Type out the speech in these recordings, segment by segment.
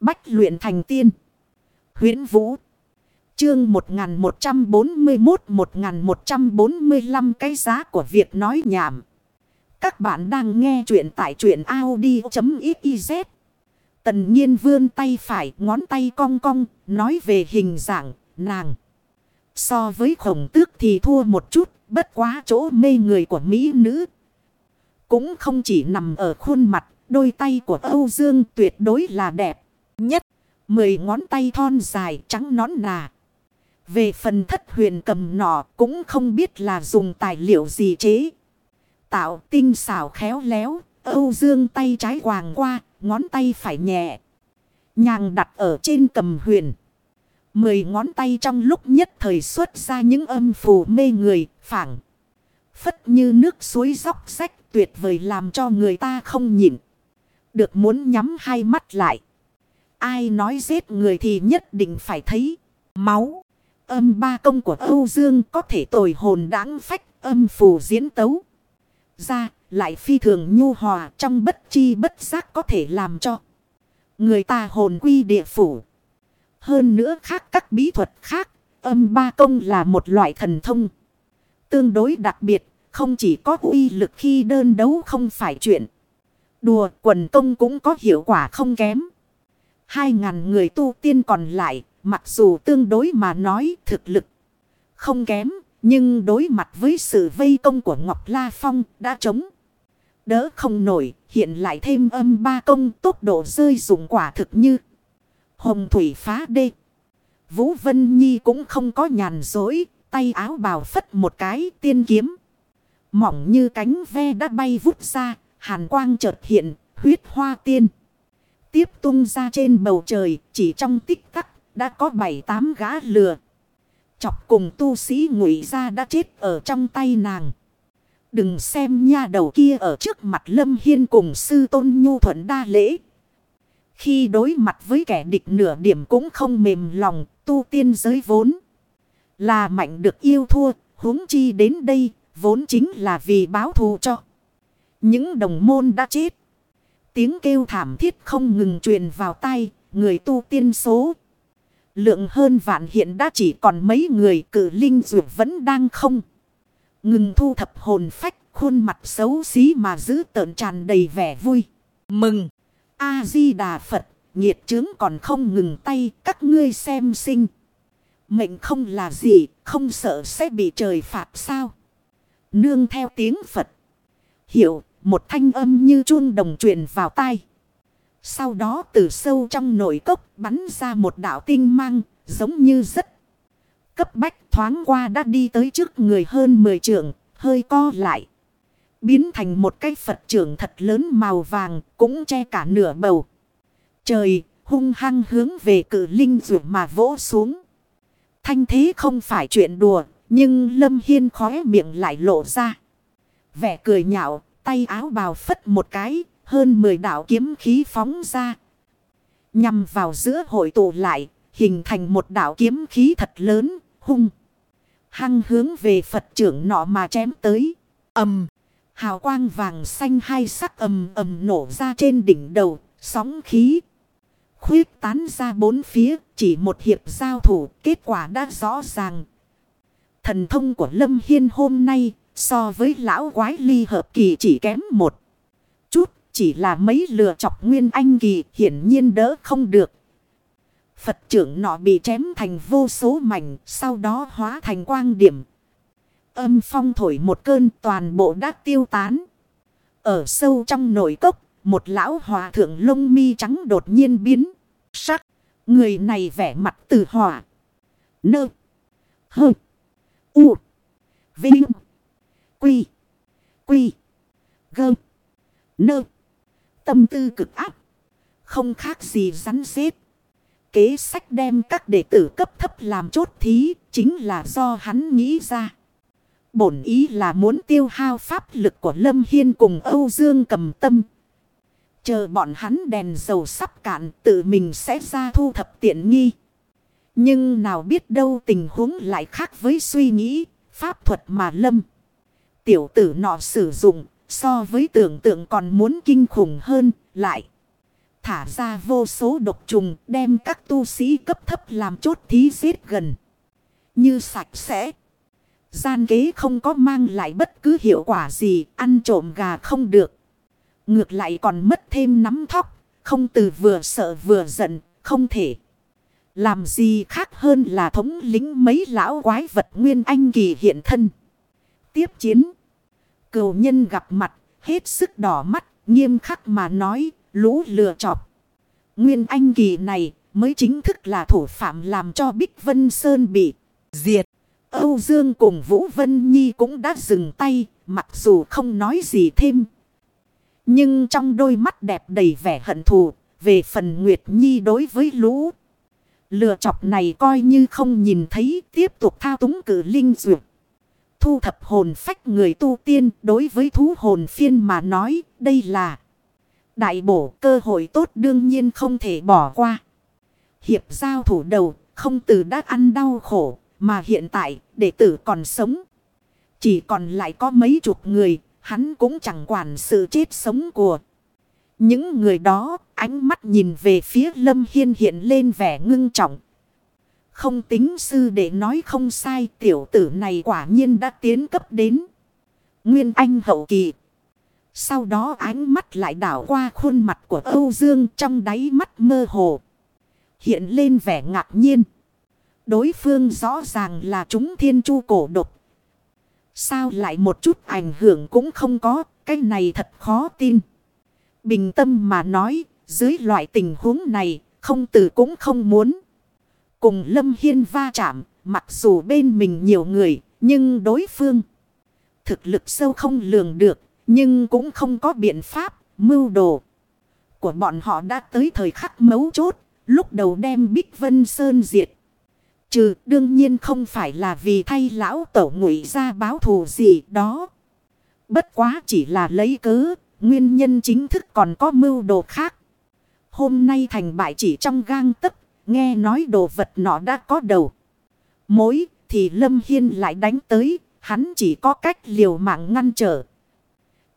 Bách luyện thành tiên. huyễn Vũ. Chương 1141-1145 cái giá của việc nói nhảm. Các bạn đang nghe truyện tại truyện Audi.xyz. Tần nhiên vươn tay phải, ngón tay cong cong, nói về hình dạng, nàng. So với khổng tước thì thua một chút, bất quá chỗ mê người của Mỹ nữ. Cũng không chỉ nằm ở khuôn mặt, đôi tay của Âu Dương tuyệt đối là đẹp. Mười ngón tay thon dài trắng nón nà. Về phần thất huyền cầm nọ cũng không biết là dùng tài liệu gì chế. Tạo tinh xảo khéo léo, Âu Dương tay trái quàng qua, ngón tay phải nhẹ. Nhàng đặt ở trên cầm huyền. Mười ngón tay trong lúc nhất thời xuất ra những âm phù mê người, phảng. Phất như nước suối dốc sách tuyệt vời làm cho người ta không nhịn. Được muốn nhắm hai mắt lại. Ai nói giết người thì nhất định phải thấy máu. Âm ba công của Âu Dương có thể tồi hồn đáng phách âm phù diễn tấu. Ra lại phi thường nhu hòa trong bất chi bất giác có thể làm cho. Người ta hồn quy địa phủ. Hơn nữa khác các bí thuật khác, âm ba công là một loại thần thông. Tương đối đặc biệt, không chỉ có uy lực khi đơn đấu không phải chuyện. Đùa quần công cũng có hiệu quả không kém. Hai ngàn người tu tiên còn lại, mặc dù tương đối mà nói thực lực không kém, nhưng đối mặt với sự vây công của Ngọc La Phong đã chống. Đỡ không nổi, hiện lại thêm âm ba công tốc độ rơi dụng quả thực như hồng thủy phá đê. Vũ Vân Nhi cũng không có nhàn dối, tay áo bào phất một cái tiên kiếm. Mỏng như cánh ve đã bay vút ra, hàn quang chợt hiện, huyết hoa tiên. Tiếp tung ra trên bầu trời, chỉ trong tích tắc, đã có bảy tám gã lừa. Chọc cùng tu sĩ ngụy ra đã chết ở trong tay nàng. Đừng xem nha đầu kia ở trước mặt Lâm Hiên cùng sư tôn nhu thuận đa lễ. Khi đối mặt với kẻ địch nửa điểm cũng không mềm lòng, tu tiên giới vốn. Là mạnh được yêu thua, huống chi đến đây, vốn chính là vì báo thù cho. Những đồng môn đã chết. Tiếng kêu thảm thiết không ngừng truyền vào tay, người tu tiên số. Lượng hơn vạn hiện đã chỉ còn mấy người cử linh dù vẫn đang không. Ngừng thu thập hồn phách, khuôn mặt xấu xí mà giữ tợn tràn đầy vẻ vui. Mừng! A-di-đà Phật, nhiệt trướng còn không ngừng tay, các ngươi xem sinh. Mệnh không là gì, không sợ sẽ bị trời phạt sao? Nương theo tiếng Phật. Hiểu, một thanh âm như chuông đồng truyền vào tai. Sau đó từ sâu trong nội cốc bắn ra một đạo tinh mang, giống như rất cấp bách thoáng qua đã đi tới trước người hơn 10 trượng, hơi co lại. Biến thành một cái Phật trưởng thật lớn màu vàng, cũng che cả nửa bầu. Trời, hung hăng hướng về cử linh rượu mà vỗ xuống. Thanh thế không phải chuyện đùa, nhưng Lâm Hiên khóe miệng lại lộ ra. Vẻ cười nhạo, tay áo bào phất một cái, hơn 10 đạo kiếm khí phóng ra. Nhằm vào giữa hội tụ lại, hình thành một đạo kiếm khí thật lớn, hung. Hăng hướng về Phật trưởng nọ mà chém tới. ầm Hào quang vàng xanh hai sắc ầm ầm nổ ra trên đỉnh đầu, sóng khí. Khuyết tán ra bốn phía, chỉ một hiệp giao thủ, kết quả đã rõ ràng. Thần thông của Lâm Hiên hôm nay, so với lão quái ly hợp kỳ chỉ kém một chút, chỉ là mấy lừa chọc nguyên anh kỳ hiển nhiên đỡ không được. Phật trưởng nọ bị chém thành vô số mảnh, sau đó hóa thành quang điểm. Âm phong thổi một cơn toàn bộ đã tiêu tán. Ở sâu trong nội cốc, một lão hòa thượng lông mi trắng đột nhiên biến. Sắc, người này vẻ mặt từ hỏa. Nơ. Hơ. U. Vinh. Quy. Quy. Gơm. Nơ. Tâm tư cực áp. Không khác gì rắn xếp. Kế sách đem các đệ tử cấp thấp làm chốt thí. Chính là do hắn nghĩ ra. Bổn ý là muốn tiêu hao pháp lực của Lâm Hiên cùng Âu Dương cầm tâm. Chờ bọn hắn đèn dầu sắp cạn tự mình sẽ ra thu thập tiện nghi. Nhưng nào biết đâu tình huống lại khác với suy nghĩ, pháp thuật mà Lâm. Tiểu tử nọ sử dụng so với tưởng tượng còn muốn kinh khủng hơn lại. thả ra vô số độc trùng đem các tu sĩ cấp thấp làm chốt thí giết gần. Như sạch sẽ. Gian kế không có mang lại bất cứ hiệu quả gì, ăn trộm gà không được. Ngược lại còn mất thêm nắm thóc, không từ vừa sợ vừa giận, không thể. Làm gì khác hơn là thống lính mấy lão quái vật nguyên anh kỳ hiện thân. Tiếp chiến cầu nhân gặp mặt, hết sức đỏ mắt, nghiêm khắc mà nói, lũ lừa chọc. Nguyên anh kỳ này mới chính thức là thủ phạm làm cho Bích Vân Sơn bị diệt. Âu Dương cùng Vũ Vân Nhi cũng đã dừng tay, mặc dù không nói gì thêm. Nhưng trong đôi mắt đẹp đầy vẻ hận thù, về phần Nguyệt Nhi đối với lũ. Lừa chọc này coi như không nhìn thấy tiếp tục thao túng cử linh duyệt. Thu thập hồn phách người tu tiên, đối với thú hồn phiên mà nói, đây là đại bổ cơ hội tốt đương nhiên không thể bỏ qua. Hiệp giao thủ đầu, không từ đã ăn đau khổ, mà hiện tại, đệ tử còn sống. Chỉ còn lại có mấy chục người, hắn cũng chẳng quản sự chết sống của. Những người đó ánh mắt nhìn về phía Lâm Hiên hiện lên vẻ ngưng trọng. Không tính sư để nói không sai tiểu tử này quả nhiên đã tiến cấp đến. Nguyên Anh hậu kỳ. Sau đó ánh mắt lại đảo qua khuôn mặt của Âu Dương trong đáy mắt mơ hồ. Hiện lên vẻ ngạc nhiên. Đối phương rõ ràng là chúng thiên chu cổ độc. Sao lại một chút ảnh hưởng cũng không có, cái này thật khó tin. Bình tâm mà nói, dưới loại tình huống này, không tử cũng không muốn. Cùng Lâm Hiên va chạm, mặc dù bên mình nhiều người, nhưng đối phương. Thực lực sâu không lường được, nhưng cũng không có biện pháp, mưu đồ. Của bọn họ đã tới thời khắc mấu chốt, lúc đầu đem Bích Vân Sơn diệt. Trừ đương nhiên không phải là vì thay lão tổ ngụy ra báo thù gì đó. Bất quá chỉ là lấy cớ, nguyên nhân chính thức còn có mưu đồ khác. Hôm nay thành bại chỉ trong gang tấc nghe nói đồ vật nọ đã có đầu. Mối thì Lâm Hiên lại đánh tới, hắn chỉ có cách liều mạng ngăn trở.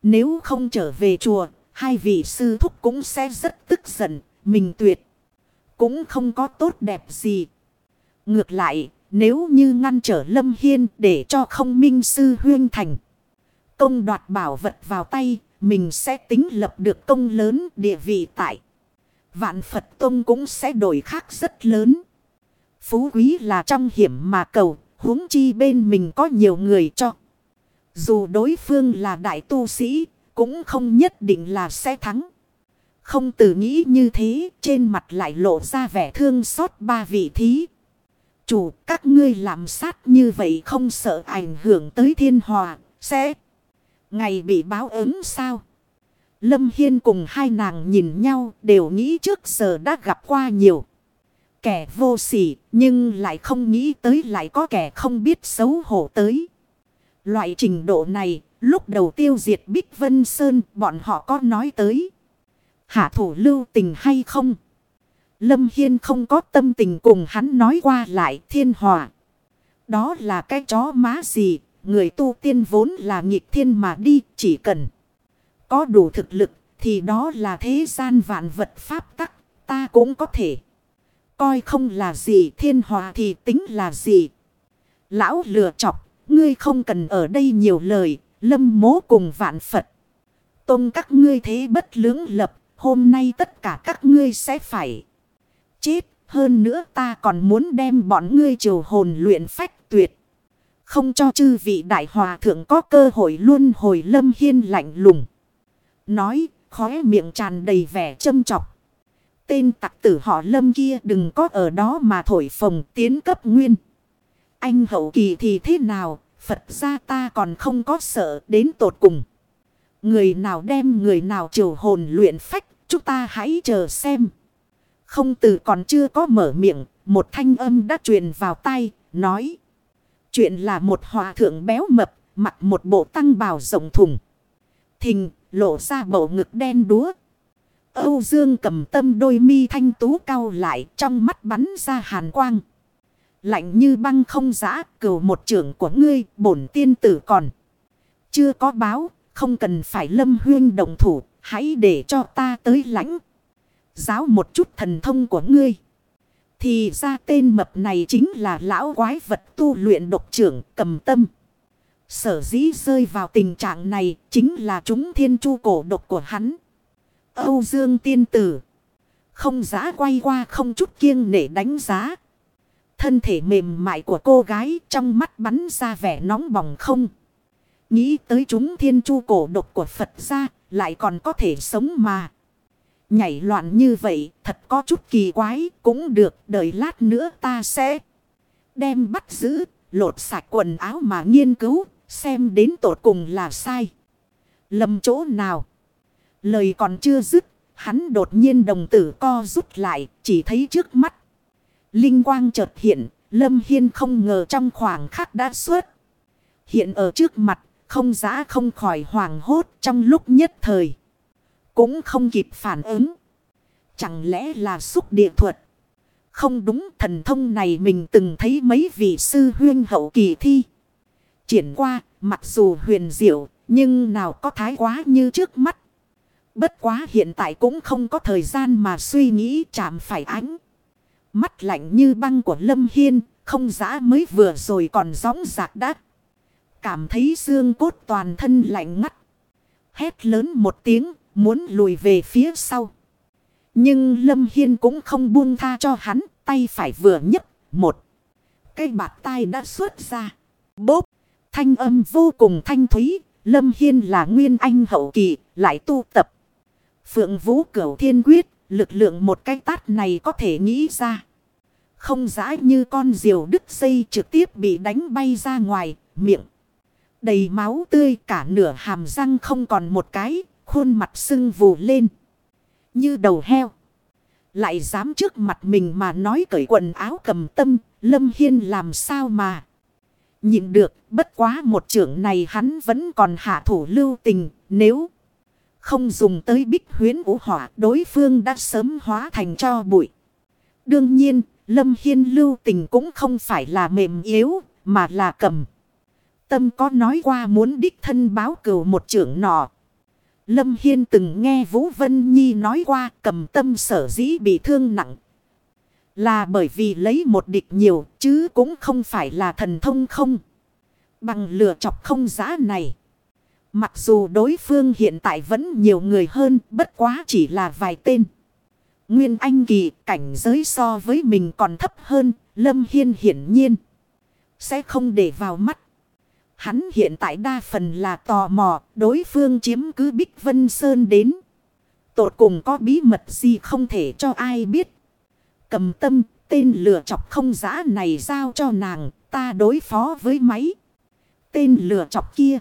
Nếu không trở về chùa, hai vị sư thúc cũng sẽ rất tức giận, mình tuyệt. Cũng không có tốt đẹp gì. Ngược lại, nếu như ngăn trở Lâm Hiên để cho không minh sư huyên thành. Công đoạt bảo vật vào tay, mình sẽ tính lập được công lớn địa vị tại. Vạn Phật Tông cũng sẽ đổi khác rất lớn. Phú quý là trong hiểm mà cầu, huống chi bên mình có nhiều người cho. Dù đối phương là đại tu sĩ, cũng không nhất định là sẽ thắng. Không tự nghĩ như thế, trên mặt lại lộ ra vẻ thương xót ba vị thí. Chủ, các ngươi làm sát như vậy không sợ ảnh hưởng tới thiên hòa, sẽ ngày bị báo ứng sao? Lâm Hiên cùng hai nàng nhìn nhau đều nghĩ trước giờ đã gặp qua nhiều. Kẻ vô sỉ nhưng lại không nghĩ tới lại có kẻ không biết xấu hổ tới. Loại trình độ này lúc đầu tiêu diệt Bích Vân Sơn bọn họ có nói tới. Hạ thủ lưu tình hay không? Lâm Hiên không có tâm tình cùng hắn nói qua lại thiên hòa. Đó là cái chó má gì, người tu tiên vốn là nghịch thiên mà đi, chỉ cần có đủ thực lực thì đó là thế gian vạn vật pháp tắc, ta cũng có thể. Coi không là gì thiên hòa thì tính là gì. Lão lừa chọc, ngươi không cần ở đây nhiều lời, lâm mố cùng vạn Phật. Tông các ngươi thế bất lưỡng lập, hôm nay tất cả các ngươi sẽ phải chết. Hơn nữa ta còn muốn đem bọn ngươi triều hồn luyện phách tuyệt. Không cho chư vị đại hòa thượng có cơ hội luôn hồi lâm hiên lạnh lùng. Nói, khóe miệng tràn đầy vẻ châm trọc. Tên tặc tử họ lâm kia đừng có ở đó mà thổi phồng tiến cấp nguyên. Anh hậu kỳ thì thế nào, Phật ra ta còn không có sợ đến tột cùng. Người nào đem người nào triều hồn luyện phách, chúng ta hãy chờ xem. Không từ còn chưa có mở miệng, một thanh âm đã truyền vào tay, nói. Chuyện là một hòa thượng béo mập, mặc một bộ tăng bào rộng thùng. Thình, lộ ra bộ ngực đen đúa. Âu Dương cầm tâm đôi mi thanh tú cao lại trong mắt bắn ra hàn quang. Lạnh như băng không giã cửu một trưởng của ngươi bổn tiên tử còn. Chưa có báo, không cần phải lâm huyên đồng thủ, hãy để cho ta tới lãnh. giáo một chút thần thông của ngươi. Thì ra tên mập này chính là lão quái vật tu luyện độc trưởng cầm tâm. Sở dĩ rơi vào tình trạng này chính là chúng thiên chu cổ độc của hắn. Âu Dương tiên tử. Không giá quay qua không chút kiêng nể đánh giá. Thân thể mềm mại của cô gái trong mắt bắn ra vẻ nóng bỏng không. Nghĩ tới chúng thiên chu cổ độc của Phật ra lại còn có thể sống mà. Nhảy loạn như vậy thật có chút kỳ quái cũng được đợi lát nữa ta sẽ đem bắt giữ lột sạch quần áo mà nghiên cứu xem đến tột cùng là sai. Lầm chỗ nào? Lời còn chưa dứt, hắn đột nhiên đồng tử co rút lại, chỉ thấy trước mắt. Linh quang chợt hiện, Lâm Hiên không ngờ trong khoảng khắc đã xuất. Hiện ở trước mặt, không giã không khỏi hoàng hốt trong lúc nhất thời. Cũng không kịp phản ứng. Chẳng lẽ là xúc địa thuật? Không đúng, thần thông này mình từng thấy mấy vị sư huyên hậu kỳ thi. Triển qua, mặc dù huyền diệu, nhưng nào có thái quá như trước mắt. Bất quá hiện tại cũng không có thời gian mà suy nghĩ chạm phải ánh. Mắt lạnh như băng của Lâm Hiên, không giã mới vừa rồi còn gióng giạc đắt cảm thấy xương cốt toàn thân lạnh ngắt. Hét lớn một tiếng, muốn lùi về phía sau. Nhưng Lâm Hiên cũng không buông tha cho hắn, tay phải vừa nhấc một. Cây bạc tai đã xuất ra. Bốp, thanh âm vô cùng thanh thúy, Lâm Hiên là nguyên anh hậu kỳ, lại tu tập. Phượng Vũ Cửu Thiên Quyết, lực lượng một cái tát này có thể nghĩ ra. Không giã như con diều đứt dây trực tiếp bị đánh bay ra ngoài, miệng đầy máu tươi cả nửa hàm răng không còn một cái, khuôn mặt sưng vù lên. Như đầu heo. Lại dám trước mặt mình mà nói cởi quần áo cầm tâm, Lâm Hiên làm sao mà nhịn được, bất quá một trưởng này hắn vẫn còn hạ thủ lưu tình, nếu không dùng tới bích huyến vũ hỏa, đối phương đã sớm hóa thành cho bụi. Đương nhiên, Lâm Hiên lưu tình cũng không phải là mềm yếu, mà là cầm tâm có nói qua muốn đích thân báo cửu một trưởng nọ. Lâm Hiên từng nghe Vũ Vân Nhi nói qua cầm tâm sở dĩ bị thương nặng. Là bởi vì lấy một địch nhiều chứ cũng không phải là thần thông không. Bằng lửa chọc không giá này. Mặc dù đối phương hiện tại vẫn nhiều người hơn bất quá chỉ là vài tên. Nguyên Anh Kỳ cảnh giới so với mình còn thấp hơn. Lâm Hiên hiển nhiên sẽ không để vào mắt. Hắn hiện tại đa phần là tò mò, đối phương chiếm cứ Bích Vân Sơn đến. Tột cùng có bí mật gì không thể cho ai biết. Cầm tâm, tên lửa chọc không giã này giao cho nàng, ta đối phó với máy. Tên lửa chọc kia.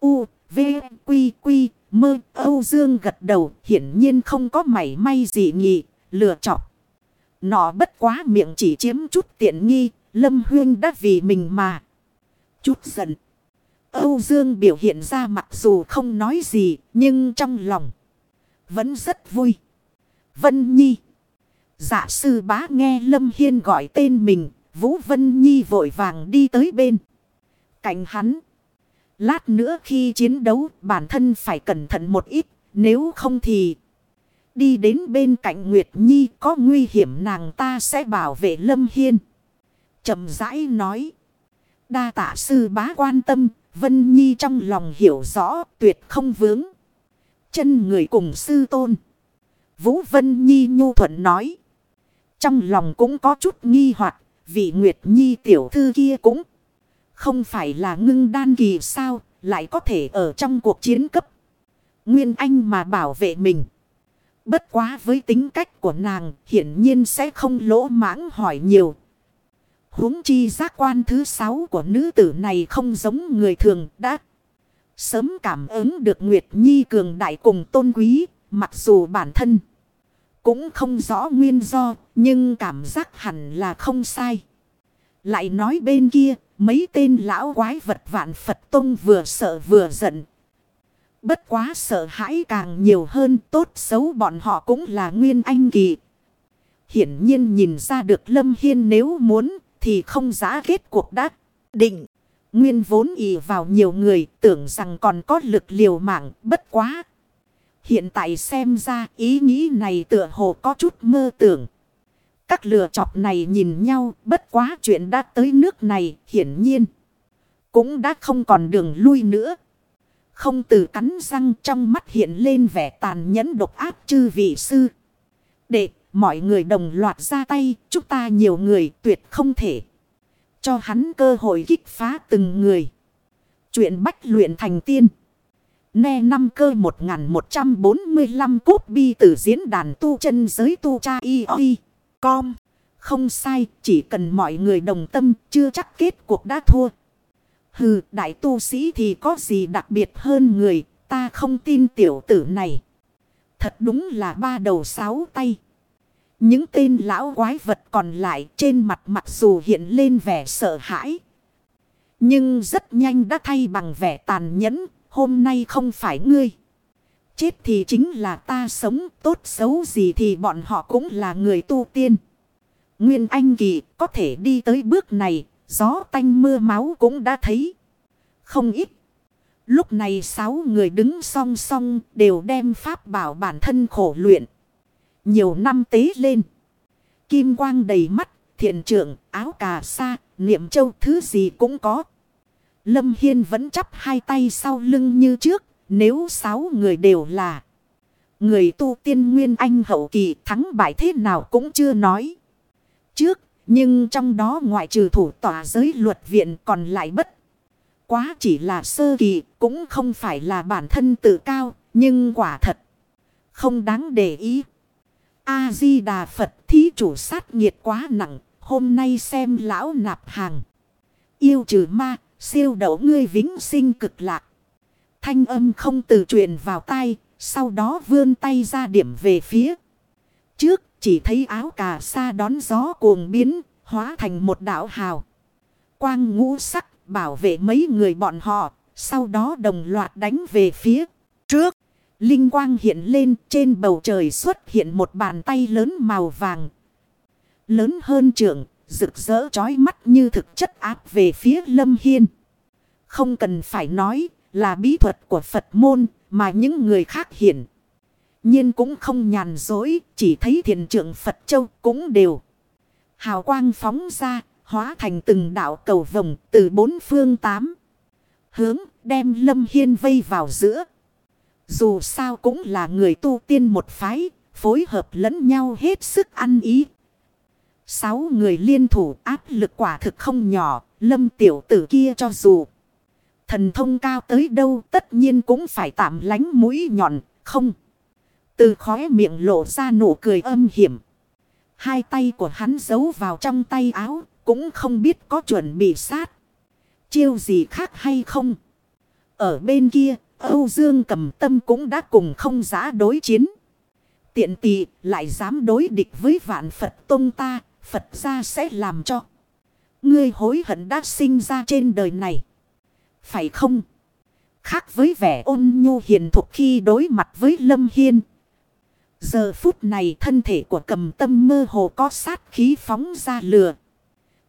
U, V, Quy, Quy, Mơ, Âu Dương gật đầu, hiển nhiên không có mảy may gì nhỉ lửa chọc. nó bất quá miệng chỉ chiếm chút tiện nghi, Lâm Huyên đã vì mình mà chút giận. Âu Dương biểu hiện ra mặc dù không nói gì, nhưng trong lòng vẫn rất vui. Vân Nhi. Dạ sư bá nghe Lâm Hiên gọi tên mình, Vũ Vân Nhi vội vàng đi tới bên. Cạnh hắn. Lát nữa khi chiến đấu bản thân phải cẩn thận một ít, nếu không thì... Đi đến bên cạnh Nguyệt Nhi có nguy hiểm nàng ta sẽ bảo vệ Lâm Hiên. chậm rãi nói. Đa tạ sư bá quan tâm, Vân Nhi trong lòng hiểu rõ tuyệt không vướng. Chân người cùng sư tôn. Vũ Vân Nhi nhu thuận nói. Trong lòng cũng có chút nghi hoặc vì Nguyệt Nhi tiểu thư kia cũng không phải là ngưng đan kỳ sao, lại có thể ở trong cuộc chiến cấp. Nguyên Anh mà bảo vệ mình. Bất quá với tính cách của nàng, hiển nhiên sẽ không lỗ mãng hỏi nhiều, huống chi giác quan thứ sáu của nữ tử này không giống người thường đã. Sớm cảm ứng được Nguyệt Nhi cường đại cùng tôn quý, mặc dù bản thân cũng không rõ nguyên do, nhưng cảm giác hẳn là không sai. Lại nói bên kia, mấy tên lão quái vật vạn Phật Tông vừa sợ vừa giận. Bất quá sợ hãi càng nhiều hơn tốt xấu bọn họ cũng là nguyên anh kỳ. Hiển nhiên nhìn ra được Lâm Hiên nếu muốn thì không giá kết cuộc đã định. Nguyên vốn ỷ vào nhiều người tưởng rằng còn có lực liều mạng bất quá. Hiện tại xem ra ý nghĩ này tựa hồ có chút mơ tưởng. Các lựa chọc này nhìn nhau bất quá chuyện đã tới nước này hiển nhiên. Cũng đã không còn đường lui nữa. Không từ cắn răng trong mắt hiện lên vẻ tàn nhẫn độc ác chư vị sư. Để mọi người đồng loạt ra tay, chúng ta nhiều người tuyệt không thể. Cho hắn cơ hội kích phá từng người. Chuyện bách luyện thành tiên. Ne năm cơ 1145 cốt bi từ diễn đàn tu chân giới tu cha y oi. Com. Không sai, chỉ cần mọi người đồng tâm, chưa chắc kết cuộc đã thua. Hừ, đại tu sĩ thì có gì đặc biệt hơn người, ta không tin tiểu tử này. Thật đúng là ba đầu sáu tay. Những tên lão quái vật còn lại trên mặt mặc dù hiện lên vẻ sợ hãi. Nhưng rất nhanh đã thay bằng vẻ tàn nhẫn, hôm nay không phải ngươi. Chết thì chính là ta sống, tốt xấu gì thì bọn họ cũng là người tu tiên. Nguyên Anh Kỳ có thể đi tới bước này, gió tanh mưa máu cũng đã thấy. Không ít. Lúc này sáu người đứng song song đều đem pháp bảo bản thân khổ luyện. Nhiều năm tế lên. Kim quang đầy mắt, thiện trưởng, áo cà sa, niệm châu thứ gì cũng có. Lâm Hiên vẫn chắp hai tay sau lưng như trước, nếu sáu người đều là người tu tiên nguyên anh hậu kỳ thắng bại thế nào cũng chưa nói. Trước, nhưng trong đó ngoại trừ thủ tòa giới luật viện còn lại bất. Quá chỉ là sơ kỳ, cũng không phải là bản thân tự cao, nhưng quả thật. Không đáng để ý. A-di-đà Phật thí chủ sát nghiệt quá nặng, hôm nay xem lão nạp hàng. Yêu trừ ma, siêu đậu ngươi vĩnh sinh cực lạc. Thanh âm không từ truyền vào tay, sau đó vươn tay ra điểm về phía. Trước chỉ thấy áo cà sa đón gió cuồng biến, hóa thành một đạo hào. Quang ngũ sắc bảo vệ mấy người bọn họ, sau đó đồng loạt đánh về phía trước. Linh quang hiện lên trên bầu trời xuất hiện một bàn tay lớn màu vàng. Lớn hơn trưởng, rực rỡ trói mắt như thực chất áp về phía Lâm Hiên. Không cần phải nói là bí thuật của Phật môn mà những người khác hiển nhiên cũng không nhàn dối, chỉ thấy thiền trưởng Phật Châu cũng đều. Hào quang phóng ra, hóa thành từng đạo cầu vồng từ bốn phương tám. Hướng đem Lâm Hiên vây vào giữa. Dù sao cũng là người tu tiên một phái, phối hợp lẫn nhau hết sức ăn ý. Sáu người liên thủ áp lực quả thực không nhỏ, lâm tiểu tử kia cho dù. Thần thông cao tới đâu tất nhiên cũng phải tạm lánh mũi nhọn, không. Từ khóe miệng lộ ra nụ cười âm hiểm. Hai tay của hắn giấu vào trong tay áo, cũng không biết có chuẩn bị sát. Chiêu gì khác hay không. Ở bên kia, Âu Dương cầm tâm cũng đã cùng không giá đối chiến. Tiện tỳ lại dám đối địch với vạn Phật Tông ta, Phật ra sẽ làm cho. Ngươi hối hận đã sinh ra trên đời này. Phải không? Khác với vẻ ôn nhu hiền thục khi đối mặt với Lâm Hiên. Giờ phút này thân thể của cầm tâm mơ hồ có sát khí phóng ra lừa.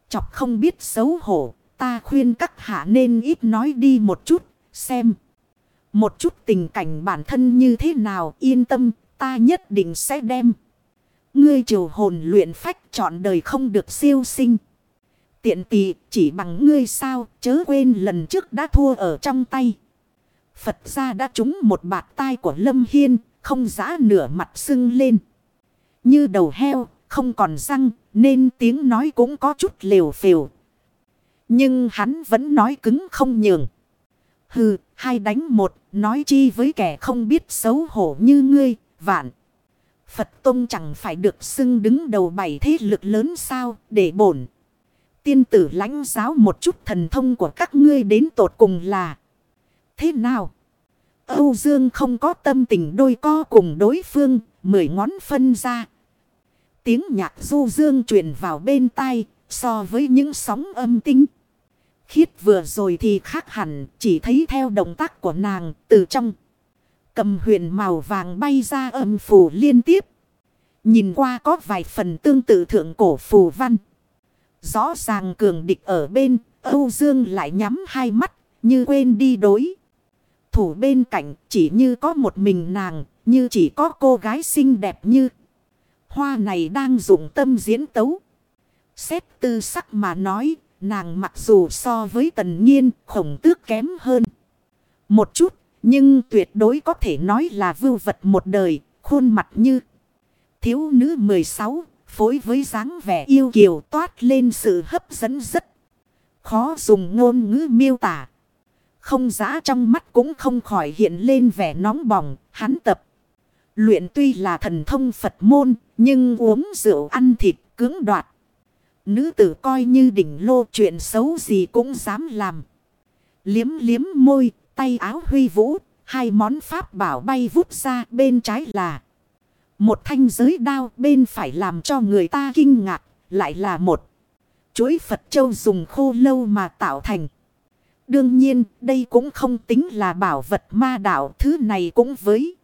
Chọc không biết xấu hổ, ta khuyên các hạ nên ít nói đi một chút, xem. Một chút tình cảnh bản thân như thế nào yên tâm, ta nhất định sẽ đem. Ngươi triều hồn luyện phách chọn đời không được siêu sinh. Tiện tỳ chỉ bằng ngươi sao, chớ quên lần trước đã thua ở trong tay. Phật ra đã trúng một bạc tai của Lâm Hiên, không giã nửa mặt sưng lên. Như đầu heo, không còn răng, nên tiếng nói cũng có chút liều phều. Nhưng hắn vẫn nói cứng không nhường. Hừ, hai đánh một, nói chi với kẻ không biết xấu hổ như ngươi, vạn. Phật Tông chẳng phải được xưng đứng đầu bảy thế lực lớn sao, để bổn. Tiên tử lãnh giáo một chút thần thông của các ngươi đến tột cùng là thế nào? Âu Dương không có tâm tình đôi co cùng đối phương, mười ngón phân ra. Tiếng nhạc du dương truyền vào bên tai, so với những sóng âm tinh. Khiết vừa rồi thì khác hẳn, chỉ thấy theo động tác của nàng từ trong. Cầm huyền màu vàng bay ra âm phù liên tiếp. Nhìn qua có vài phần tương tự thượng cổ phù văn. Rõ ràng cường địch ở bên, Âu Dương lại nhắm hai mắt, như quên đi đối. Thủ bên cạnh chỉ như có một mình nàng, Như chỉ có cô gái xinh đẹp như. Hoa này đang dụng tâm diễn tấu. Xét tư sắc mà nói. Nàng mặc dù so với tần nhiên khổng tước kém hơn. Một chút. Nhưng tuyệt đối có thể nói là vưu vật một đời. Khuôn mặt như. Thiếu nữ 16. Phối với dáng vẻ yêu kiều toát lên sự hấp dẫn rất. Khó dùng ngôn ngữ miêu tả. Không giá trong mắt cũng không khỏi hiện lên vẻ nóng bỏng. Hắn tập. Luyện tuy là thần thông Phật môn, nhưng uống rượu ăn thịt cưỡng đoạt. Nữ tử coi như đỉnh lô chuyện xấu gì cũng dám làm. Liếm liếm môi, tay áo huy vũ, hai món pháp bảo bay vút ra bên trái là. Một thanh giới đao bên phải làm cho người ta kinh ngạc, lại là một chuỗi Phật Châu dùng khô lâu mà tạo thành. Đương nhiên, đây cũng không tính là bảo vật ma đạo thứ này cũng với.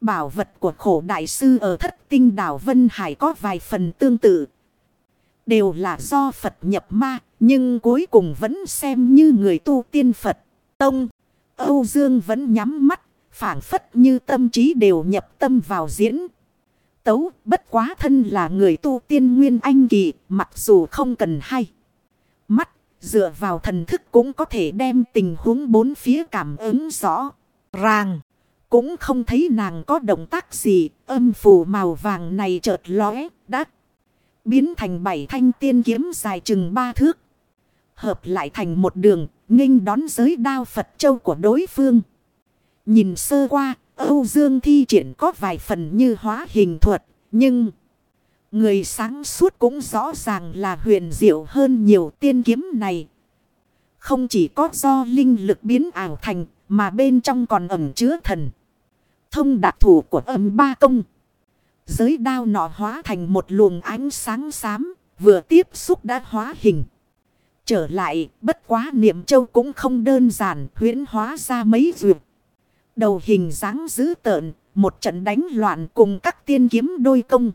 Bảo vật của khổ đại sư ở thất tinh đảo Vân Hải có vài phần tương tự. Đều là do Phật nhập ma, nhưng cuối cùng vẫn xem như người tu tiên Phật. Tông, Âu Dương vẫn nhắm mắt, phản phất như tâm trí đều nhập tâm vào diễn. Tấu, bất quá thân là người tu tiên nguyên anh kỳ, mặc dù không cần hay. Mắt, dựa vào thần thức cũng có thể đem tình huống bốn phía cảm ứng rõ, ràng. Cũng không thấy nàng có động tác gì, âm phù màu vàng này chợt lóe, đắt biến thành bảy thanh tiên kiếm dài chừng ba thước. Hợp lại thành một đường, nghênh đón giới đao Phật Châu của đối phương. Nhìn sơ qua, Âu Dương thi triển có vài phần như hóa hình thuật, nhưng... Người sáng suốt cũng rõ ràng là huyền diệu hơn nhiều tiên kiếm này. Không chỉ có do linh lực biến ảo thành, mà bên trong còn ẩm chứa thần. Thông đặc thủ của âm ba công. Giới đao nọ hóa thành một luồng ánh sáng xám, vừa tiếp xúc đã hóa hình. Trở lại, bất quá niệm châu cũng không đơn giản, huyến hóa ra mấy vượt. Đầu hình dáng dữ tợn, một trận đánh loạn cùng các tiên kiếm đôi công.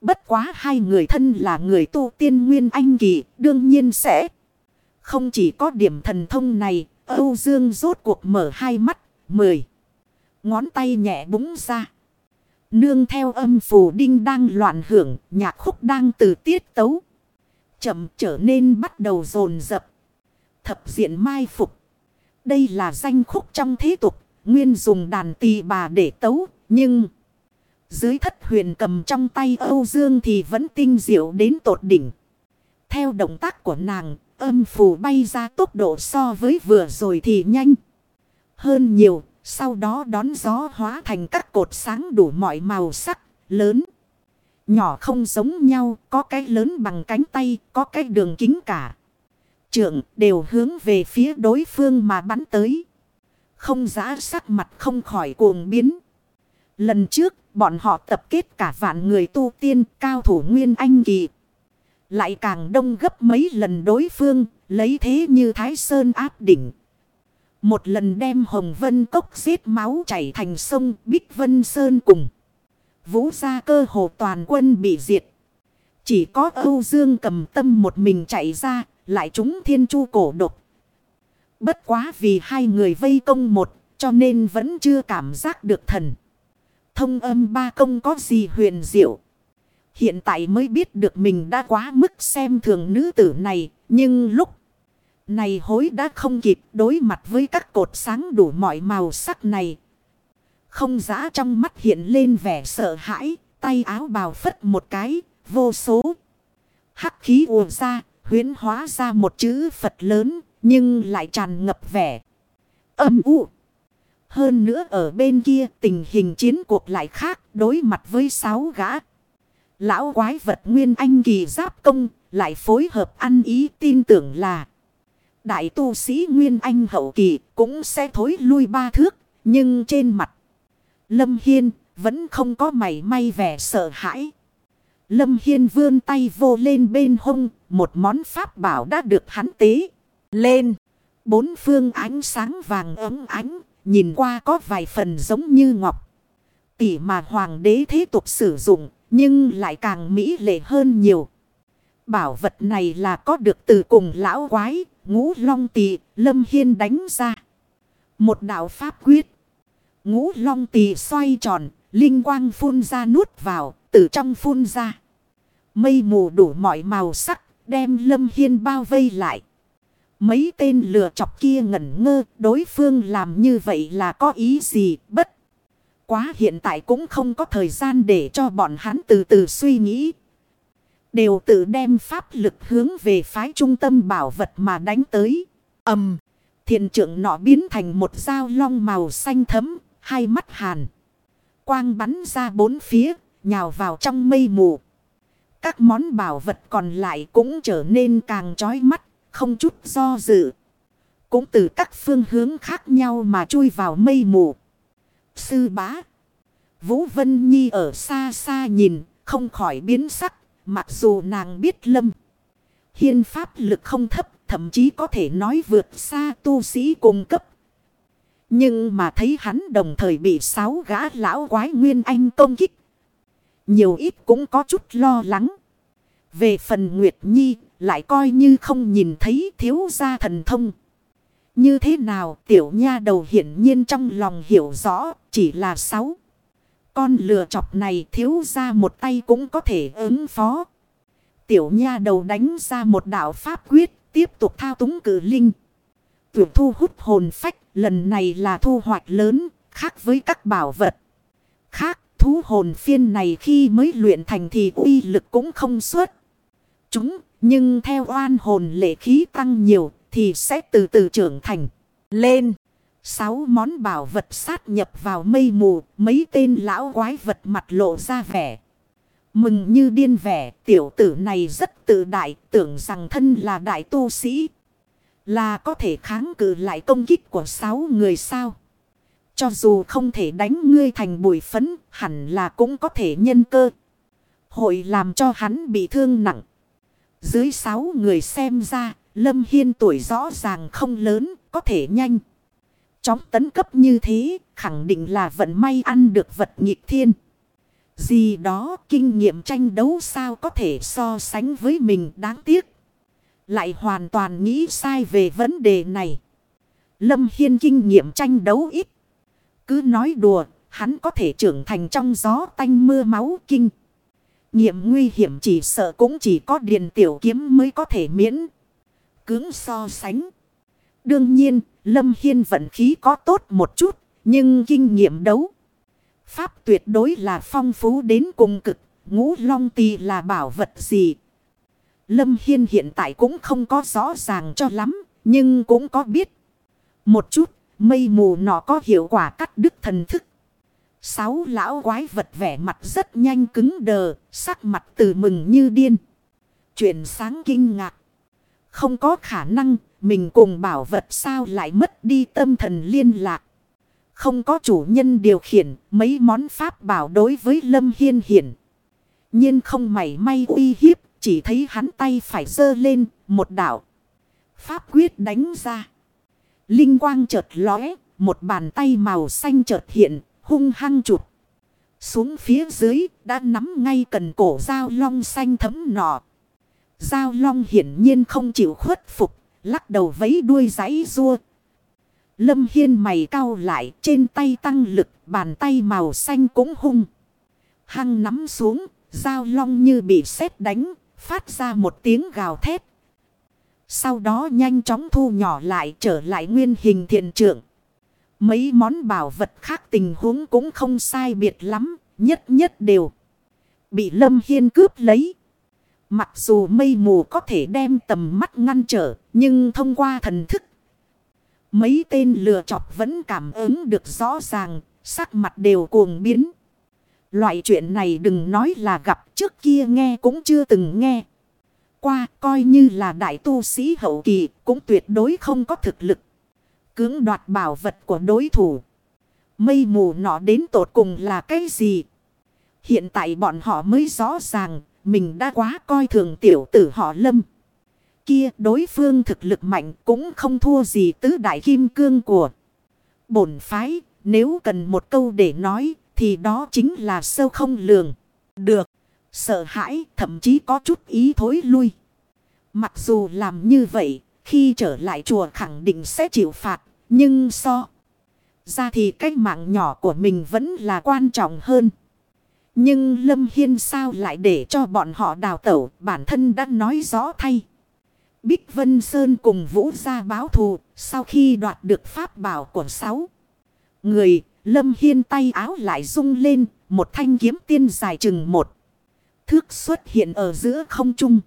Bất quá hai người thân là người tu tiên nguyên anh kỳ, đương nhiên sẽ không chỉ có điểm thần thông này, Âu Dương rốt cuộc mở hai mắt, mười. Ngón tay nhẹ búng ra. Nương theo âm phù đinh đang loạn hưởng, nhạc khúc đang từ tiết tấu. Chậm trở nên bắt đầu rồn rập Thập diện mai phục. Đây là danh khúc trong thế tục, nguyên dùng đàn tỳ bà để tấu, nhưng... Dưới thất huyền cầm trong tay Âu Dương thì vẫn tinh diệu đến tột đỉnh. Theo động tác của nàng, âm phù bay ra tốc độ so với vừa rồi thì nhanh. Hơn nhiều, sau đó đón gió hóa thành các cột sáng đủ mọi màu sắc, lớn. Nhỏ không giống nhau, có cái lớn bằng cánh tay, có cái đường kính cả. Trượng đều hướng về phía đối phương mà bắn tới. Không giá sắc mặt không khỏi cuồng biến. Lần trước, bọn họ tập kết cả vạn người tu tiên cao thủ nguyên anh kỳ. Lại càng đông gấp mấy lần đối phương, lấy thế như Thái Sơn áp đỉnh. Một lần đem Hồng Vân Cốc giết máu chảy thành sông Bích Vân Sơn cùng. Vũ ra cơ hồ toàn quân bị diệt. Chỉ có Âu Dương cầm tâm một mình chạy ra, lại chúng thiên chu cổ độc. Bất quá vì hai người vây công một, cho nên vẫn chưa cảm giác được thần. Thông âm ba công có gì huyền diệu. Hiện tại mới biết được mình đã quá mức xem thường nữ tử này, nhưng lúc này hối đã không kịp đối mặt với các cột sáng đủ mọi màu sắc này. Không giã trong mắt hiện lên vẻ sợ hãi, tay áo bào phất một cái, vô số. Hắc khí ùa ra, huyến hóa ra một chữ Phật lớn, nhưng lại tràn ngập vẻ. Âm u. Hơn nữa ở bên kia, tình hình chiến cuộc lại khác, đối mặt với sáu gã. Lão quái vật nguyên anh kỳ giáp công lại phối hợp ăn ý tin tưởng là. Đại tu sĩ Nguyên Anh hậu kỳ cũng sẽ thối lui ba thước. Nhưng trên mặt Lâm Hiên vẫn không có mảy may vẻ sợ hãi. Lâm Hiên vươn tay vô lên bên hông. Một món pháp bảo đã được hắn tế. Lên. Bốn phương ánh sáng vàng ấm ánh. Nhìn qua có vài phần giống như ngọc. Tỷ mà hoàng đế thế tục sử dụng. Nhưng lại càng mỹ lệ hơn nhiều. Bảo vật này là có được từ cùng lão quái Ngũ long tỳ lâm hiên đánh ra. Một đạo pháp quyết. Ngũ long tỳ xoay tròn, linh quang phun ra nuốt vào, từ trong phun ra. Mây mù đủ mọi màu sắc, đem Lâm Hiên bao vây lại. Mấy tên lừa chọc kia ngẩn ngơ, đối phương làm như vậy là có ý gì, bất. Quá hiện tại cũng không có thời gian để cho bọn hắn từ từ suy nghĩ. Đều tự đem pháp lực hướng về phái trung tâm bảo vật mà đánh tới. ầm Thiền trưởng nọ biến thành một dao long màu xanh thấm, hai mắt hàn. Quang bắn ra bốn phía, nhào vào trong mây mù. Các món bảo vật còn lại cũng trở nên càng chói mắt, không chút do dự. Cũng từ các phương hướng khác nhau mà chui vào mây mù. Sư bá. Vũ Vân Nhi ở xa xa nhìn, không khỏi biến sắc, mặc dù nàng biết lâm. Hiên pháp lực không thấp, thậm chí có thể nói vượt xa tu sĩ cùng cấp. Nhưng mà thấy hắn đồng thời bị sáu gã lão quái nguyên anh công kích. Nhiều ít cũng có chút lo lắng. Về phần Nguyệt Nhi lại coi như không nhìn thấy thiếu gia thần thông. Như thế nào, tiểu nha đầu hiển nhiên trong lòng hiểu rõ, chỉ là sáu. Con lừa chọc này thiếu ra một tay cũng có thể ứng phó. Tiểu nha đầu đánh ra một đạo pháp quyết, tiếp tục thao túng cử linh. Tuyệt thu hút hồn phách, lần này là thu hoạch lớn, khác với các bảo vật. Khác thú hồn phiên này khi mới luyện thành thì uy lực cũng không xuất. Chúng nhưng theo oan hồn lệ khí tăng nhiều thì sẽ từ từ trưởng thành. Lên. Sáu món bảo vật sát nhập vào mây mù. Mấy tên lão quái vật mặt lộ ra vẻ. Mừng như điên vẻ. Tiểu tử này rất tự đại. Tưởng rằng thân là đại tu sĩ. Là có thể kháng cự lại công kích của sáu người sao. Cho dù không thể đánh ngươi thành bụi phấn. Hẳn là cũng có thể nhân cơ. Hội làm cho hắn bị thương nặng. Dưới sáu người xem ra, Lâm Hiên tuổi rõ ràng không lớn, có thể nhanh. Chóng tấn cấp như thế, khẳng định là vận may ăn được vật nghịch thiên. Gì đó, kinh nghiệm tranh đấu sao có thể so sánh với mình đáng tiếc. Lại hoàn toàn nghĩ sai về vấn đề này. Lâm Hiên kinh nghiệm tranh đấu ít. Cứ nói đùa, hắn có thể trưởng thành trong gió tanh mưa máu kinh nghiệm nguy hiểm chỉ sợ cũng chỉ có điền tiểu kiếm mới có thể miễn. Cưỡng so sánh. Đương nhiên, Lâm Hiên vận khí có tốt một chút, nhưng kinh nghiệm đấu. Pháp tuyệt đối là phong phú đến cùng cực, ngũ long tì là bảo vật gì. Lâm Hiên hiện tại cũng không có rõ ràng cho lắm, nhưng cũng có biết. Một chút, mây mù nó có hiệu quả cắt đứt thần thức. Sáu lão quái vật vẻ mặt rất nhanh cứng đờ, sắc mặt từ mừng như điên. Chuyện sáng kinh ngạc. Không có khả năng, mình cùng bảo vật sao lại mất đi tâm thần liên lạc. Không có chủ nhân điều khiển, mấy món pháp bảo đối với Lâm Hiên hiển. nhiên không mảy may uy hiếp, chỉ thấy hắn tay phải dơ lên, một đảo. Pháp quyết đánh ra. Linh quang chợt lóe, một bàn tay màu xanh chợt hiện, hung hăng chụp. Xuống phía dưới đã nắm ngay cần cổ dao long xanh thấm nọ. Dao long hiển nhiên không chịu khuất phục, lắc đầu vấy đuôi giấy rua. Lâm Hiên mày cao lại trên tay tăng lực bàn tay màu xanh cũng hung. Hăng nắm xuống, dao long như bị sét đánh, phát ra một tiếng gào thét. Sau đó nhanh chóng thu nhỏ lại trở lại nguyên hình thiện trượng. Mấy món bảo vật khác tình huống cũng không sai biệt lắm, nhất nhất đều. Bị Lâm Hiên cướp lấy. Mặc dù mây mù có thể đem tầm mắt ngăn trở, nhưng thông qua thần thức. Mấy tên lừa chọc vẫn cảm ứng được rõ ràng, sắc mặt đều cuồng biến. Loại chuyện này đừng nói là gặp trước kia nghe cũng chưa từng nghe. Qua coi như là đại tu sĩ hậu kỳ cũng tuyệt đối không có thực lực. Cưỡng đoạt bảo vật của đối thủ. Mây mù nọ đến tột cùng là cái gì? Hiện tại bọn họ mới rõ ràng. Mình đã quá coi thường tiểu tử họ lâm. Kia đối phương thực lực mạnh cũng không thua gì tứ đại kim cương của. Bổn phái nếu cần một câu để nói, thì đó chính là sâu không lường. Được. Sợ hãi, thậm chí có chút ý thối lui. Mặc dù làm như vậy khi trở lại chùa khẳng định sẽ chịu phạt. Nhưng so ra thì cái mạng nhỏ của mình vẫn là quan trọng hơn. Nhưng Lâm Hiên sao lại để cho bọn họ đào tẩu bản thân đã nói rõ thay. Bích Vân Sơn cùng Vũ gia báo thù sau khi đoạt được pháp bảo của sáu người. Lâm Hiên tay áo lại rung lên một thanh kiếm tiên dài chừng một. Thước xuất hiện ở giữa không trung.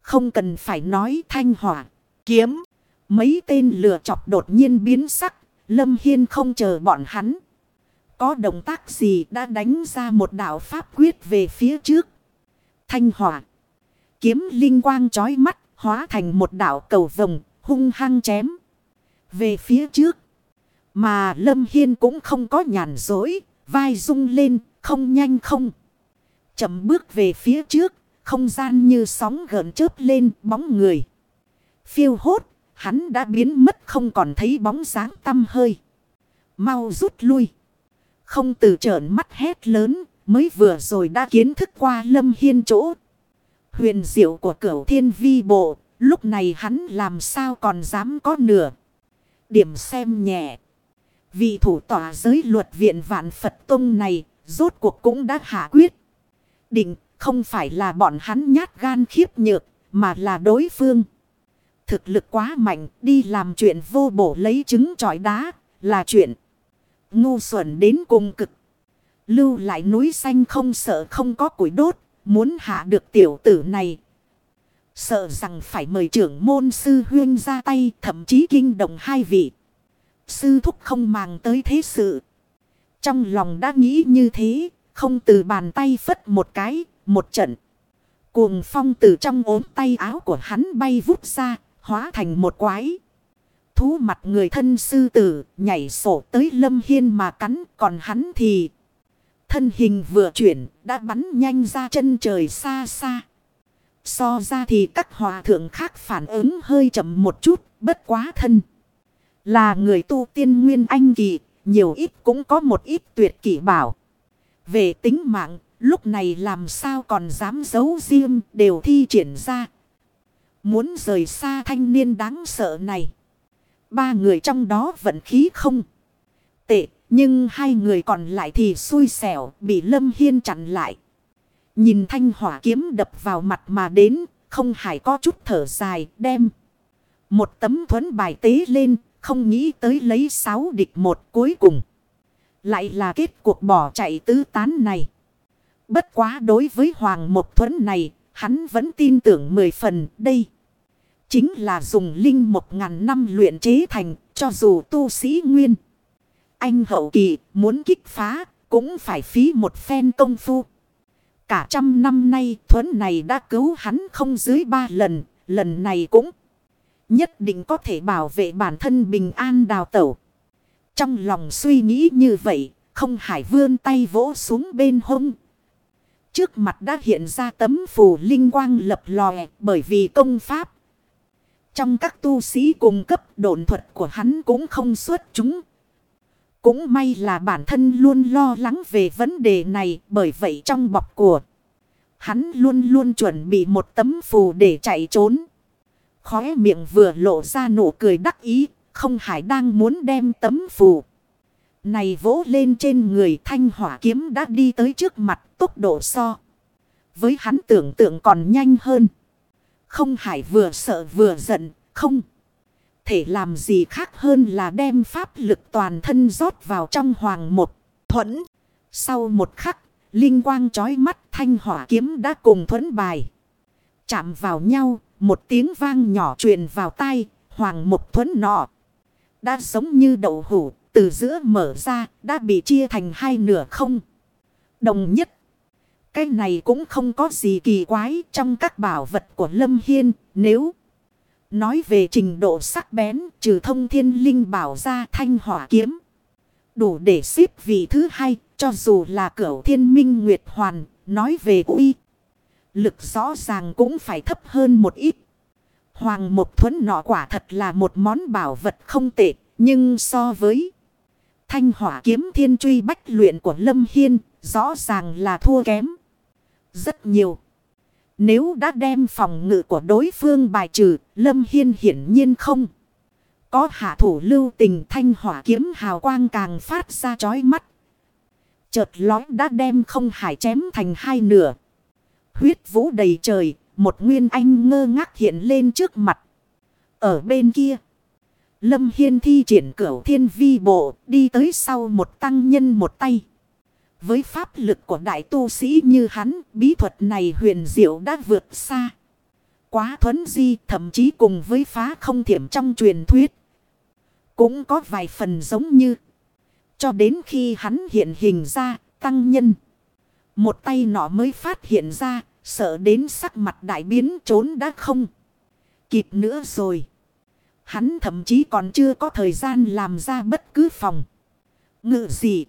Không cần phải nói thanh hỏa, kiếm. Mấy tên lừa chọc đột nhiên biến sắc. Lâm Hiên không chờ bọn hắn. Có động tác gì đã đánh ra một đạo pháp quyết về phía trước. Thanh hỏa. Kiếm linh quang chói mắt. Hóa thành một đạo cầu vồng, hung hăng chém. Về phía trước. Mà Lâm Hiên cũng không có nhàn dối. Vai rung lên. Không nhanh không. Chậm bước về phía trước. Không gian như sóng gợn chớp lên, bóng người. Phiêu hốt. Hắn đã biến mất không còn thấy bóng dáng tâm hơi. Mau rút lui. Không từ trợn mắt hét lớn. Mới vừa rồi đã kiến thức qua lâm hiên chỗ. Huyền diệu của cửu thiên vi bộ. Lúc này hắn làm sao còn dám có nửa. Điểm xem nhẹ. Vị thủ tỏa giới luật viện vạn Phật Tông này. Rốt cuộc cũng đã hạ quyết. Định, không phải là bọn hắn nhát gan khiếp nhược. Mà là đối phương. Thực lực quá mạnh đi làm chuyện vô bổ lấy trứng trọi đá là chuyện ngu xuẩn đến cùng cực. Lưu lại núi xanh không sợ không có củi đốt, muốn hạ được tiểu tử này. Sợ rằng phải mời trưởng môn sư huyên ra tay thậm chí kinh động hai vị. Sư thúc không màng tới thế sự. Trong lòng đã nghĩ như thế, không từ bàn tay phất một cái, một trận. Cuồng phong từ trong ốm tay áo của hắn bay vút ra, hóa thành một quái. Thú mặt người thân sư tử, nhảy sổ tới lâm hiên mà cắn, còn hắn thì thân hình vừa chuyển, đã bắn nhanh ra chân trời xa xa. So ra thì các hòa thượng khác phản ứng hơi chậm một chút, bất quá thân. Là người tu tiên nguyên anh kỳ, nhiều ít cũng có một ít tuyệt kỷ bảo. Về tính mạng, lúc này làm sao còn dám giấu riêng đều thi triển ra. Muốn rời xa thanh niên đáng sợ này. Ba người trong đó vận khí không tệ. Nhưng hai người còn lại thì xui xẻo, bị Lâm Hiên chặn lại. Nhìn thanh hỏa kiếm đập vào mặt mà đến. Không hải có chút thở dài, đem. Một tấm thuẫn bài tế lên. Không nghĩ tới lấy sáu địch một cuối cùng. Lại là kết cuộc bỏ chạy tứ tán này. Bất quá đối với Hoàng Một Thuẫn này. Hắn vẫn tin tưởng mười phần, đây. Chính là dùng linh một ngàn năm luyện chế thành cho dù tu sĩ nguyên. Anh hậu kỳ muốn kích phá cũng phải phí một phen công phu. Cả trăm năm nay thuấn này đã cứu hắn không dưới ba lần. Lần này cũng nhất định có thể bảo vệ bản thân bình an đào tẩu. Trong lòng suy nghĩ như vậy, không hải vươn tay vỗ xuống bên hông. Trước mặt đã hiện ra tấm phù linh quang lập lòe bởi vì công pháp. Trong các tu sĩ cùng cấp độn thuật của hắn cũng không xuất chúng. Cũng may là bản thân luôn lo lắng về vấn đề này bởi vậy trong bọc của hắn luôn luôn chuẩn bị một tấm phù để chạy trốn. Khóe miệng vừa lộ ra nụ cười đắc ý, không hải đang muốn đem tấm phù. Này vỗ lên trên người thanh hỏa kiếm đã đi tới trước mặt tốc độ so. Với hắn tưởng tượng còn nhanh hơn. Không hải vừa sợ vừa giận, không. Thể làm gì khác hơn là đem pháp lực toàn thân rót vào trong hoàng một thuẫn. Sau một khắc, linh quang chói mắt thanh hỏa kiếm đã cùng thuẫn bài. Chạm vào nhau, một tiếng vang nhỏ truyền vào tai, hoàng một thuẫn nọ. Đã giống như đậu hủ, từ giữa mở ra, đã bị chia thành hai nửa không. Đồng nhất. Cái này cũng không có gì kỳ quái trong các bảo vật của Lâm Hiên. Nếu nói về trình độ sắc bén trừ thông thiên linh bảo ra thanh hỏa kiếm. Đủ để xếp vị thứ hai, cho dù là cửu thiên minh nguyệt hoàn. Nói về uy. Lực rõ ràng cũng phải thấp hơn một ít. Hoàng một thuẫn nọ quả thật là một món bảo vật không tệ. Nhưng so với thanh hỏa kiếm thiên truy bách luyện của Lâm Hiên, rõ ràng là thua kém rất nhiều. Nếu đã đem phòng ngự của đối phương bài trừ, Lâm Hiên hiển nhiên không. có hạ thủ lưu tình thanh hỏa kiếm hào quang càng phát ra chói mắt. Chợt lói đã đem không hải chém thành hai nửa. Huyết vũ đầy trời, một nguyên anh ngơ ngác hiện lên trước mặt. Ở bên kia, Lâm Hiên thi triển cửu thiên vi bộ đi tới sau một tăng nhân một tay. Với pháp lực của đại tu sĩ như hắn, bí thuật này huyền diệu đã vượt xa. Quá thuấn di thậm chí cùng với phá không thiểm trong truyền thuyết. Cũng có vài phần giống như. Cho đến khi hắn hiện hình ra, tăng nhân. Một tay nọ mới phát hiện ra, sợ đến sắc mặt đại biến trốn đã không. Kịp nữa rồi. Hắn thậm chí còn chưa có thời gian làm ra bất cứ phòng. Ngự gì.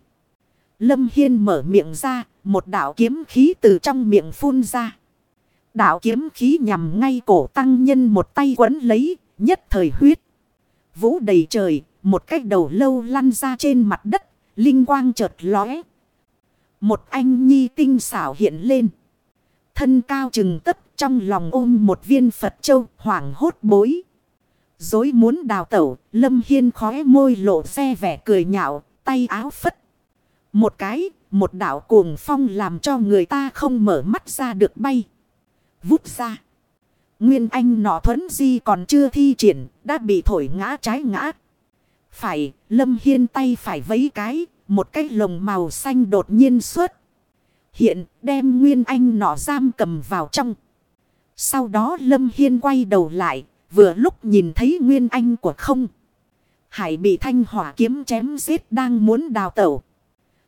Lâm Hiên mở miệng ra, một đạo kiếm khí từ trong miệng phun ra. Đạo kiếm khí nhằm ngay cổ tăng nhân một tay quấn lấy, nhất thời huyết. Vũ đầy trời, một cái đầu lâu lăn ra trên mặt đất, linh quang chợt lóe. Một anh nhi tinh xảo hiện lên. Thân cao chừng tấp trong lòng ôm một viên Phật châu hoảng hốt bối. Dối muốn đào tẩu, Lâm Hiên khóe môi lộ xe vẻ cười nhạo, tay áo phất. Một cái, một đảo cuồng phong làm cho người ta không mở mắt ra được bay. Vút ra. Nguyên Anh nọ thuấn di còn chưa thi triển, đã bị thổi ngã trái ngã. Phải, Lâm Hiên tay phải vấy cái, một cái lồng màu xanh đột nhiên xuất. Hiện, đem Nguyên Anh nọ giam cầm vào trong. Sau đó Lâm Hiên quay đầu lại, vừa lúc nhìn thấy Nguyên Anh của không. Hải bị thanh hỏa kiếm chém giết đang muốn đào tẩu.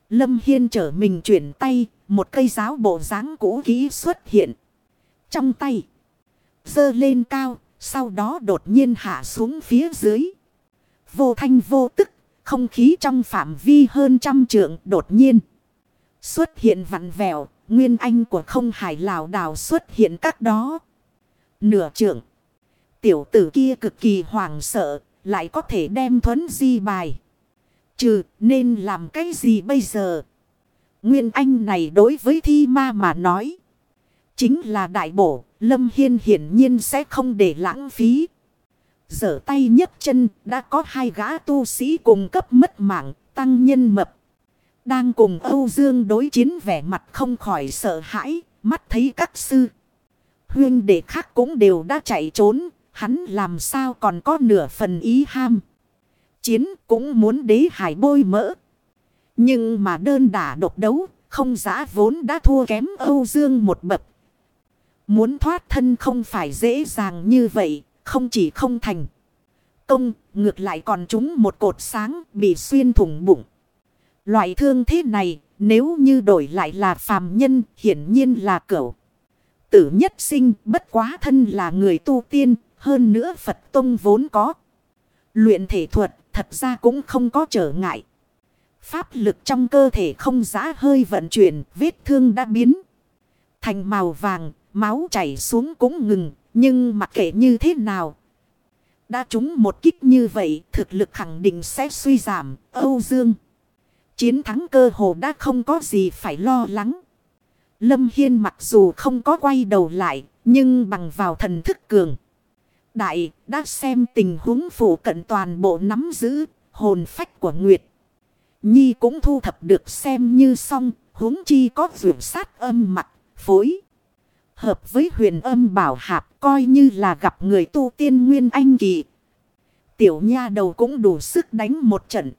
Lâm Hiên trở mình chuyển tay, một cây giáo bộ dáng cũ kỹ xuất hiện. Trong tay, dơ lên cao, sau đó đột nhiên hạ xuống phía dưới. Vô thanh vô tức, không khí trong phạm vi hơn trăm trượng đột nhiên. Xuất hiện vặn vẹo, nguyên anh của không hải lào đảo xuất hiện các đó. Nửa trượng. Tiểu tử kia cực kỳ hoảng sợ, lại có thể đem thuấn di bài. Trừ nên làm cái gì bây giờ? Nguyên Anh này đối với thi ma mà nói. Chính là đại bổ, Lâm Hiên hiển nhiên sẽ không để lãng phí. Giở tay nhấc chân, đã có hai gã tu sĩ cùng cấp mất mạng, tăng nhân mập. Đang cùng Âu Dương đối chiến vẻ mặt không khỏi sợ hãi, mắt thấy các sư. Huyên đệ khác cũng đều đã chạy trốn, hắn làm sao còn có nửa phần ý ham chiến cũng muốn đế hải bôi mỡ. Nhưng mà đơn đả độc đấu, không giã vốn đã thua kém Âu Dương một bậc. Muốn thoát thân không phải dễ dàng như vậy, không chỉ không thành. Công, ngược lại còn chúng một cột sáng bị xuyên thủng bụng. Loại thương thế này, nếu như đổi lại là phàm nhân, hiển nhiên là cửu. Tử nhất sinh, bất quá thân là người tu tiên, hơn nữa Phật Tông vốn có. Luyện thể thuật, thật ra cũng không có trở ngại. Pháp lực trong cơ thể không giã hơi vận chuyển, vết thương đã biến. Thành màu vàng, máu chảy xuống cũng ngừng, nhưng mặc kệ như thế nào. Đã trúng một kích như vậy, thực lực khẳng định sẽ suy giảm, Âu Dương. Chiến thắng cơ hồ đã không có gì phải lo lắng. Lâm Hiên mặc dù không có quay đầu lại, nhưng bằng vào thần thức cường đại, đã xem tình huống phủ cận toàn bộ nắm giữ, hồn phách của Nguyệt. Nhi cũng thu thập được xem như xong, huống chi có vượt sát âm mặt phối. Hợp với huyền âm bảo hạp, coi như là gặp người tu tiên nguyên anh kỳ. Tiểu nha đầu cũng đủ sức đánh một trận.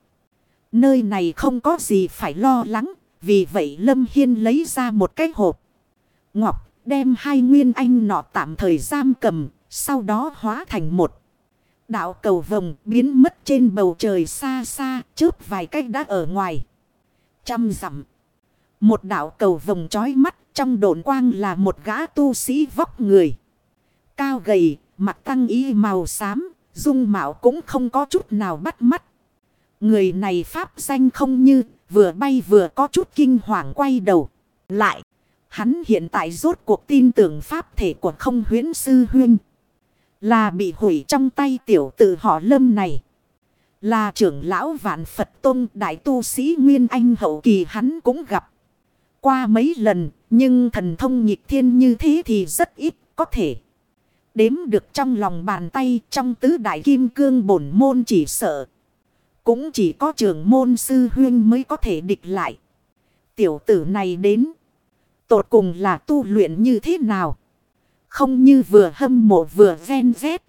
Nơi này không có gì phải lo lắng. Vì vậy Lâm Hiên lấy ra một cái hộp. Ngọc, đem hai nguyên anh nọ tạm thời giam cầm sau đó hóa thành một. Đạo cầu vồng biến mất trên bầu trời xa xa chớp vài cách đã ở ngoài. Trăm dặm. Một đạo cầu vồng trói mắt trong độn quang là một gã tu sĩ vóc người. Cao gầy, mặt tăng y màu xám, dung mạo cũng không có chút nào bắt mắt. Người này pháp danh không như, vừa bay vừa có chút kinh hoàng quay đầu. Lại, hắn hiện tại rốt cuộc tin tưởng pháp thể của không huyến sư huynh. Là bị hủy trong tay tiểu tử họ lâm này. Là trưởng lão vạn Phật Tông đại tu sĩ Nguyên Anh hậu kỳ hắn cũng gặp. Qua mấy lần, nhưng thần thông nhịp thiên như thế thì rất ít có thể. Đếm được trong lòng bàn tay, trong tứ đại kim cương bổn môn chỉ sợ. Cũng chỉ có trường môn sư huyên mới có thể địch lại. Tiểu tử này đến. Tột cùng là tu luyện như thế nào? Không như vừa hâm mộ vừa ghen ghét.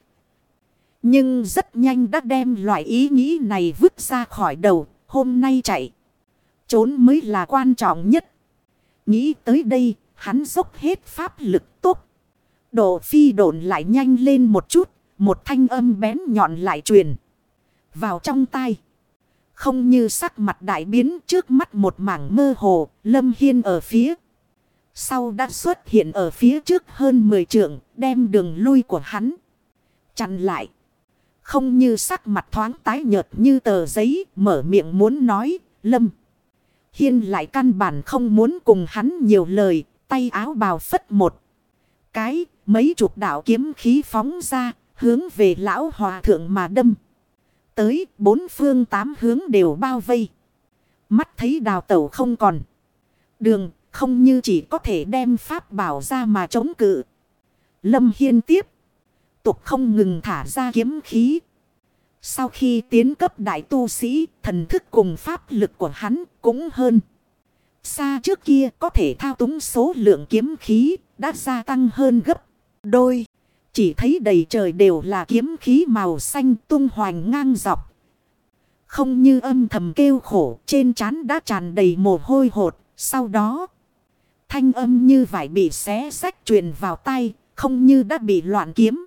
Nhưng rất nhanh đã đem loại ý nghĩ này vứt ra khỏi đầu. Hôm nay chạy. Trốn mới là quan trọng nhất. Nghĩ tới đây, hắn dốc hết pháp lực tốt. Độ phi độn lại nhanh lên một chút, một thanh âm bén nhọn lại truyền. Vào trong tay. Không như sắc mặt đại biến trước mắt một mảng mơ hồ, Lâm Hiên ở phía. Sau đã xuất hiện ở phía trước hơn 10 trượng, đem đường lui của hắn. Chặn lại. Không như sắc mặt thoáng tái nhợt như tờ giấy, mở miệng muốn nói, Lâm. Hiên lại căn bản không muốn cùng hắn nhiều lời, tay áo bào phất một. Cái, mấy chục đạo kiếm khí phóng ra, hướng về lão hòa thượng mà đâm. Tới, bốn phương tám hướng đều bao vây. Mắt thấy đào tẩu không còn. Đường, không như chỉ có thể đem pháp bảo ra mà chống cự. Lâm Hiên tiếp. Tục không ngừng thả ra kiếm khí. Sau khi tiến cấp đại tu sĩ, thần thức cùng pháp lực của hắn cũng hơn. Xa trước kia có thể thao túng số lượng kiếm khí đã gia tăng hơn gấp đôi. Chỉ thấy đầy trời đều là kiếm khí màu xanh tung hoành ngang dọc. Không như âm thầm kêu khổ trên trán đã tràn đầy mồ hôi hột. Sau đó thanh âm như vải bị xé sách truyền vào tay không như đã bị loạn kiếm.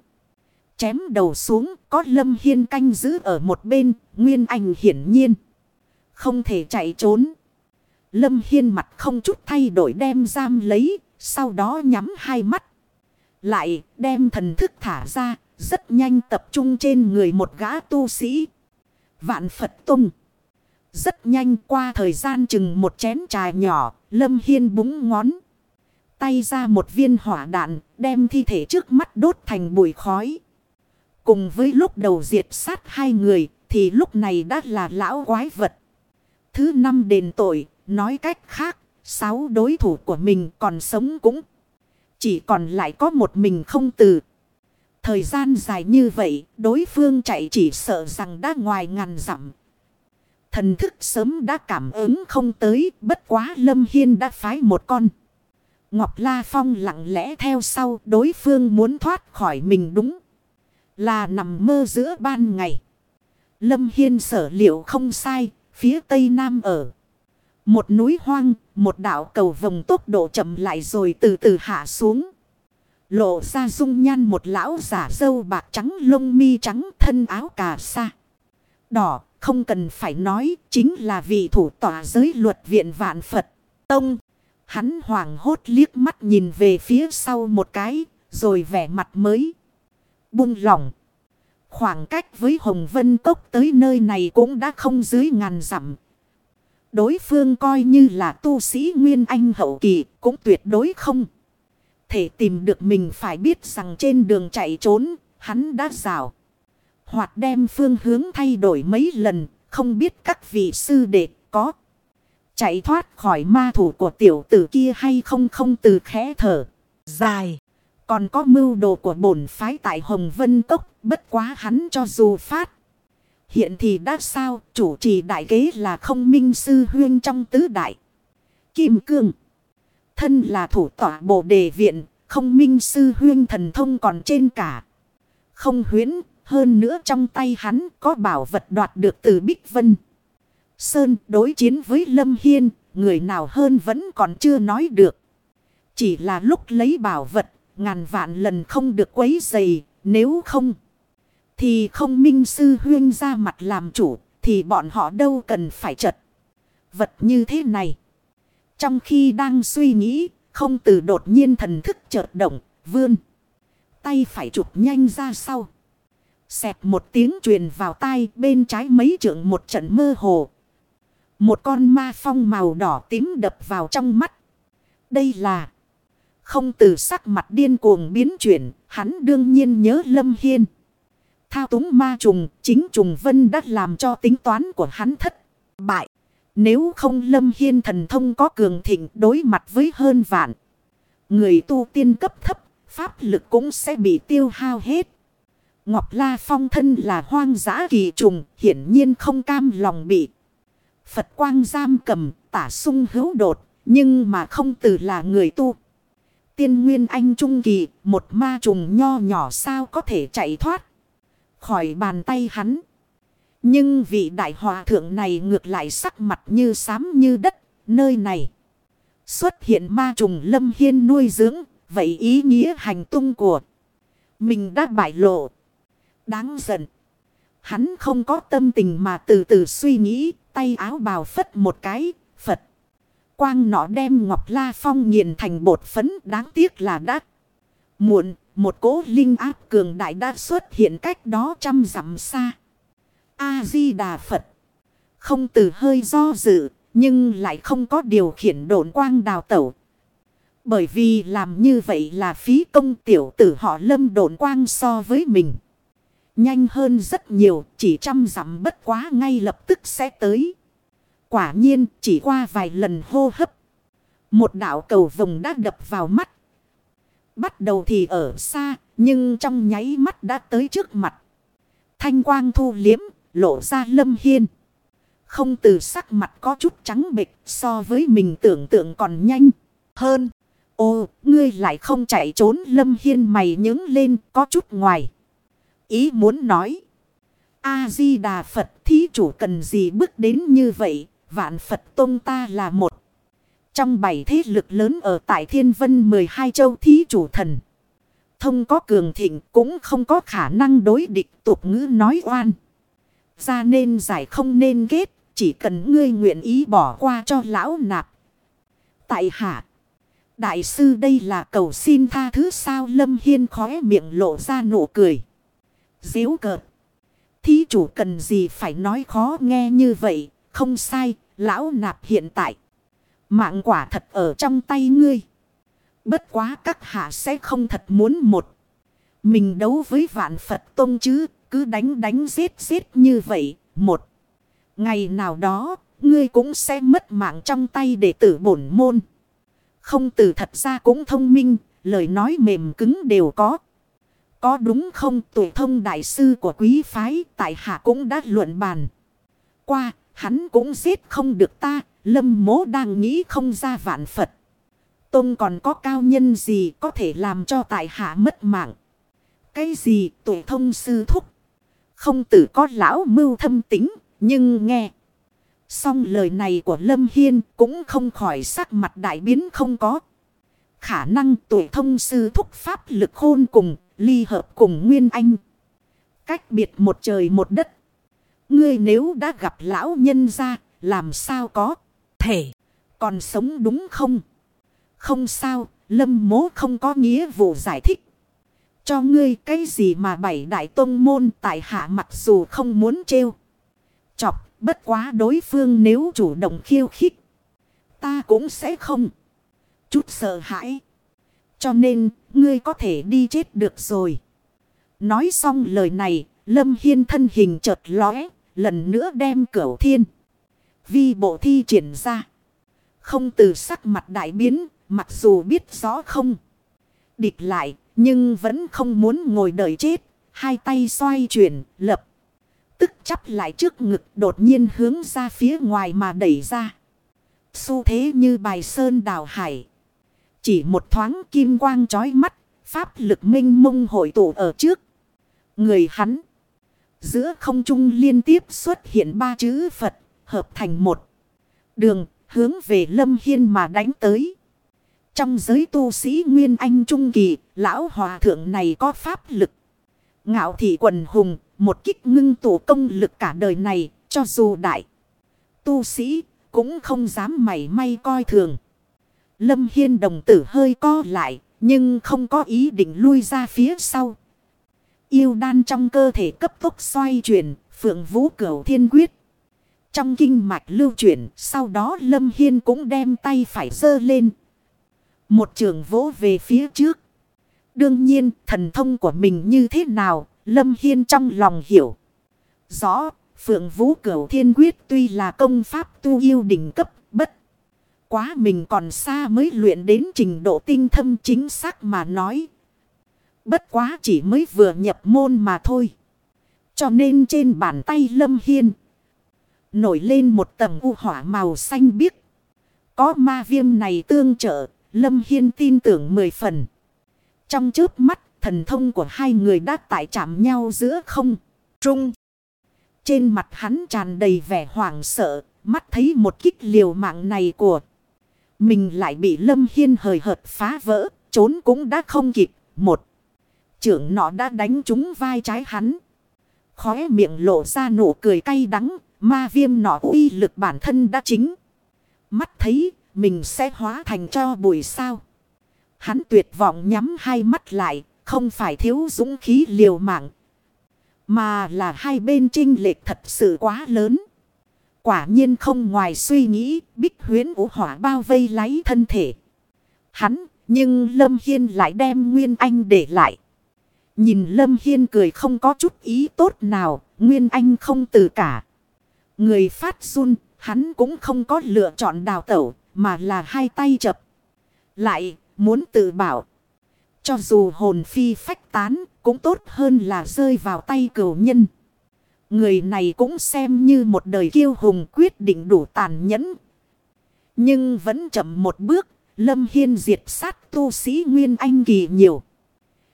Chém đầu xuống có lâm hiên canh giữ ở một bên nguyên ảnh hiển nhiên. Không thể chạy trốn. Lâm Hiên mặt không chút thay đổi đem giam lấy, sau đó nhắm hai mắt. Lại đem thần thức thả ra, rất nhanh tập trung trên người một gã tu sĩ. Vạn Phật tung. Rất nhanh qua thời gian chừng một chén trà nhỏ, Lâm Hiên búng ngón. Tay ra một viên hỏa đạn, đem thi thể trước mắt đốt thành bụi khói. Cùng với lúc đầu diệt sát hai người, thì lúc này đã là lão quái vật. Thứ năm đền tội, Nói cách khác, sáu đối thủ của mình còn sống cũng chỉ còn lại có một mình không từ. Thời gian dài như vậy, đối phương chạy chỉ sợ rằng đã ngoài ngàn dặm. Thần thức sớm đã cảm ứng không tới, bất quá Lâm Hiên đã phái một con. Ngọc La Phong lặng lẽ theo sau, đối phương muốn thoát khỏi mình đúng. Là nằm mơ giữa ban ngày. Lâm Hiên sở liệu không sai, phía tây nam ở. Một núi hoang, một đảo cầu vòng tốc độ chậm lại rồi từ từ hạ xuống. Lộ ra dung nhan một lão giả dâu bạc trắng lông mi trắng thân áo cà sa. Đỏ, không cần phải nói, chính là vị thủ tòa giới luật viện vạn Phật. Tông, hắn hoảng hốt liếc mắt nhìn về phía sau một cái, rồi vẻ mặt mới. Buông lỏng. Khoảng cách với Hồng Vân Cốc tới nơi này cũng đã không dưới ngàn dặm, Đối phương coi như là tu sĩ Nguyên Anh hậu kỳ cũng tuyệt đối không. Thể tìm được mình phải biết rằng trên đường chạy trốn, hắn đã rào. Hoặc đem phương hướng thay đổi mấy lần, không biết các vị sư đệ có. Chạy thoát khỏi ma thủ của tiểu tử kia hay không không từ khẽ thở. Dài. Còn có mưu đồ của bổn phái tại Hồng Vân tốc, bất quá hắn cho dù phát. Hiện thì đã sao chủ trì đại kế là không minh sư huyên trong tứ đại. Kim cương. Thân là thủ tỏa bộ đề viện. Không minh sư huyên thần thông còn trên cả. Không huyến. Hơn nữa trong tay hắn có bảo vật đoạt được từ Bích Vân. Sơn đối chiến với Lâm Hiên. Người nào hơn vẫn còn chưa nói được. Chỉ là lúc lấy bảo vật. Ngàn vạn lần không được quấy dày. Nếu không. Thì không minh sư huyên ra mặt làm chủ. Thì bọn họ đâu cần phải chật. Vật như thế này. Trong khi đang suy nghĩ. Không từ đột nhiên thần thức chợt động. Vươn. Tay phải chụp nhanh ra sau. Xẹp một tiếng truyền vào tai bên trái mấy trượng một trận mơ hồ. Một con ma phong màu đỏ tím đập vào trong mắt. Đây là. Không từ sắc mặt điên cuồng biến chuyển. Hắn đương nhiên nhớ Lâm Hiên. Thao túng ma trùng, chính trùng vân đã làm cho tính toán của hắn thất bại. Nếu không lâm hiên thần thông có cường thịnh đối mặt với hơn vạn. Người tu tiên cấp thấp, pháp lực cũng sẽ bị tiêu hao hết. Ngọc La Phong thân là hoang dã kỳ trùng, hiển nhiên không cam lòng bị. Phật quang giam cầm, tả sung hữu đột, nhưng mà không từ là người tu. Tiên Nguyên Anh Trung Kỳ, một ma trùng nho nhỏ sao có thể chạy thoát khỏi bàn tay hắn. Nhưng vị đại hòa thượng này ngược lại sắc mặt như xám như đất, nơi này. Xuất hiện ma trùng lâm hiên nuôi dưỡng, vậy ý nghĩa hành tung của mình đã bại lộ. Đáng giận. Hắn không có tâm tình mà từ từ suy nghĩ, tay áo bào phất một cái, Phật. Quang nọ đem Ngọc La Phong nghiền thành bột phấn đáng tiếc là đã muộn, một cố linh áp cường đại đã xuất hiện cách đó trăm dặm xa. A-di-đà Phật. Không từ hơi do dự, nhưng lại không có điều khiển độn quang đào tẩu. Bởi vì làm như vậy là phí công tiểu tử họ lâm độn quang so với mình. Nhanh hơn rất nhiều, chỉ trăm dặm bất quá ngay lập tức sẽ tới. Quả nhiên, chỉ qua vài lần hô hấp. Một đạo cầu vồng đã đập vào mắt. Bắt đầu thì ở xa, nhưng trong nháy mắt đã tới trước mặt. Thanh quang thu liếm, lộ ra lâm hiên. Không từ sắc mặt có chút trắng bịch so với mình tưởng tượng còn nhanh hơn. Ô, ngươi lại không chạy trốn lâm hiên mày nhứng lên có chút ngoài. Ý muốn nói. A-di-đà Phật thí chủ cần gì bước đến như vậy, vạn Phật tôn ta là một. Trong bảy thế lực lớn ở tại thiên vân 12 châu thí chủ thần. Thông có cường thịnh cũng không có khả năng đối địch tục ngữ nói oan. Ra nên giải không nên kết. Chỉ cần ngươi nguyện ý bỏ qua cho lão nạp. Tại hạ. Đại sư đây là cầu xin tha thứ sao lâm hiên khóe miệng lộ ra nụ cười. Diếu cợt. Thí chủ cần gì phải nói khó nghe như vậy. Không sai. Lão nạp hiện tại. Mạng quả thật ở trong tay ngươi. Bất quá các hạ sẽ không thật muốn một. Mình đấu với vạn Phật Tông chứ. Cứ đánh đánh giết giết như vậy. Một. Ngày nào đó. Ngươi cũng sẽ mất mạng trong tay để tử bổn môn. Không từ thật ra cũng thông minh. Lời nói mềm cứng đều có. Có đúng không tuổi thông đại sư của quý phái tại hạ cũng đã luận bàn. Qua hắn cũng giết không được ta Lâm mố đang nghĩ không ra vạn Phật. Tông còn có cao nhân gì có thể làm cho tại hạ mất mạng. Cái gì tuổi thông sư thúc. Không tử có lão mưu thâm tính. Nhưng nghe. Xong lời này của Lâm Hiên cũng không khỏi sắc mặt đại biến không có. Khả năng tuổi thông sư thúc pháp lực khôn cùng, ly hợp cùng Nguyên Anh. Cách biệt một trời một đất. Ngươi nếu đã gặp lão nhân ra, làm sao có thể. Còn sống đúng không? Không sao, lâm mố không có nghĩa vụ giải thích. Cho ngươi cái gì mà bảy đại tôn môn tại hạ mặc dù không muốn trêu. Chọc, bất quá đối phương nếu chủ động khiêu khích. Ta cũng sẽ không. Chút sợ hãi. Cho nên, ngươi có thể đi chết được rồi. Nói xong lời này, Lâm Hiên thân hình chợt lóe, lần nữa đem cửu thiên vi bộ thi triển ra. Không từ sắc mặt đại biến, mặc dù biết rõ không. Địch lại, nhưng vẫn không muốn ngồi đợi chết. Hai tay xoay chuyển, lập. Tức chắp lại trước ngực đột nhiên hướng ra phía ngoài mà đẩy ra. Xu thế như bài sơn đào hải. Chỉ một thoáng kim quang chói mắt, pháp lực minh mông hội tụ ở trước. Người hắn. Giữa không trung liên tiếp xuất hiện ba chữ Phật hợp thành một đường hướng về Lâm Hiên mà đánh tới. Trong giới tu sĩ Nguyên Anh Trung Kỳ, lão hòa thượng này có pháp lực. Ngạo thị quần hùng, một kích ngưng tụ công lực cả đời này, cho dù đại. Tu sĩ, cũng không dám mảy may coi thường. Lâm Hiên đồng tử hơi co lại, nhưng không có ý định lui ra phía sau. Yêu đan trong cơ thể cấp tốc xoay chuyển, phượng vũ cửu thiên quyết. Trong kinh mạch lưu chuyển, sau đó Lâm Hiên cũng đem tay phải dơ lên. Một trường vỗ về phía trước. Đương nhiên, thần thông của mình như thế nào, Lâm Hiên trong lòng hiểu. Rõ, Phượng Vũ Cửu Thiên Quyết tuy là công pháp tu yêu đỉnh cấp. Quá mình còn xa mới luyện đến trình độ tinh thâm chính xác mà nói. Bất quá chỉ mới vừa nhập môn mà thôi. Cho nên trên bàn tay Lâm Hiên. Nổi lên một tầng u hỏa màu xanh biếc. Có ma viêm này tương trợ. Lâm Hiên tin tưởng mười phần. Trong trước mắt, thần thông của hai người đã tại chạm nhau giữa không. Trung. Trên mặt hắn tràn đầy vẻ hoảng sợ. Mắt thấy một kích liều mạng này của. Mình lại bị Lâm Hiên hời hợt phá vỡ. Trốn cũng đã không kịp. Một. Trưởng nọ đã đánh trúng vai trái hắn. Khóe miệng lộ ra nụ cười cay đắng. Ma viêm nọ uy lực bản thân đã chính. Mắt thấy, mình sẽ hóa thành cho bụi sao. Hắn tuyệt vọng nhắm hai mắt lại. Không phải thiếu dũng khí liều mạng. Mà là hai bên trinh lệch thật sự quá lớn. Quả nhiên không ngoài suy nghĩ. Bích huyến ủ hỏa bao vây lấy thân thể. Hắn, nhưng Lâm Hiên lại đem Nguyên Anh để lại. Nhìn Lâm Hiên cười không có chút ý tốt nào. Nguyên Anh không từ cả. Người phát run. Hắn cũng không có lựa chọn đào tẩu. Mà là hai tay chập. Lại, muốn tự bảo. Cho dù hồn phi phách tán. Cũng tốt hơn là rơi vào tay cửu nhân. Người này cũng xem như một đời kiêu hùng quyết định đủ tàn nhẫn. Nhưng vẫn chậm một bước. Lâm Hiên diệt sát tu sĩ Nguyên Anh kỳ nhiều.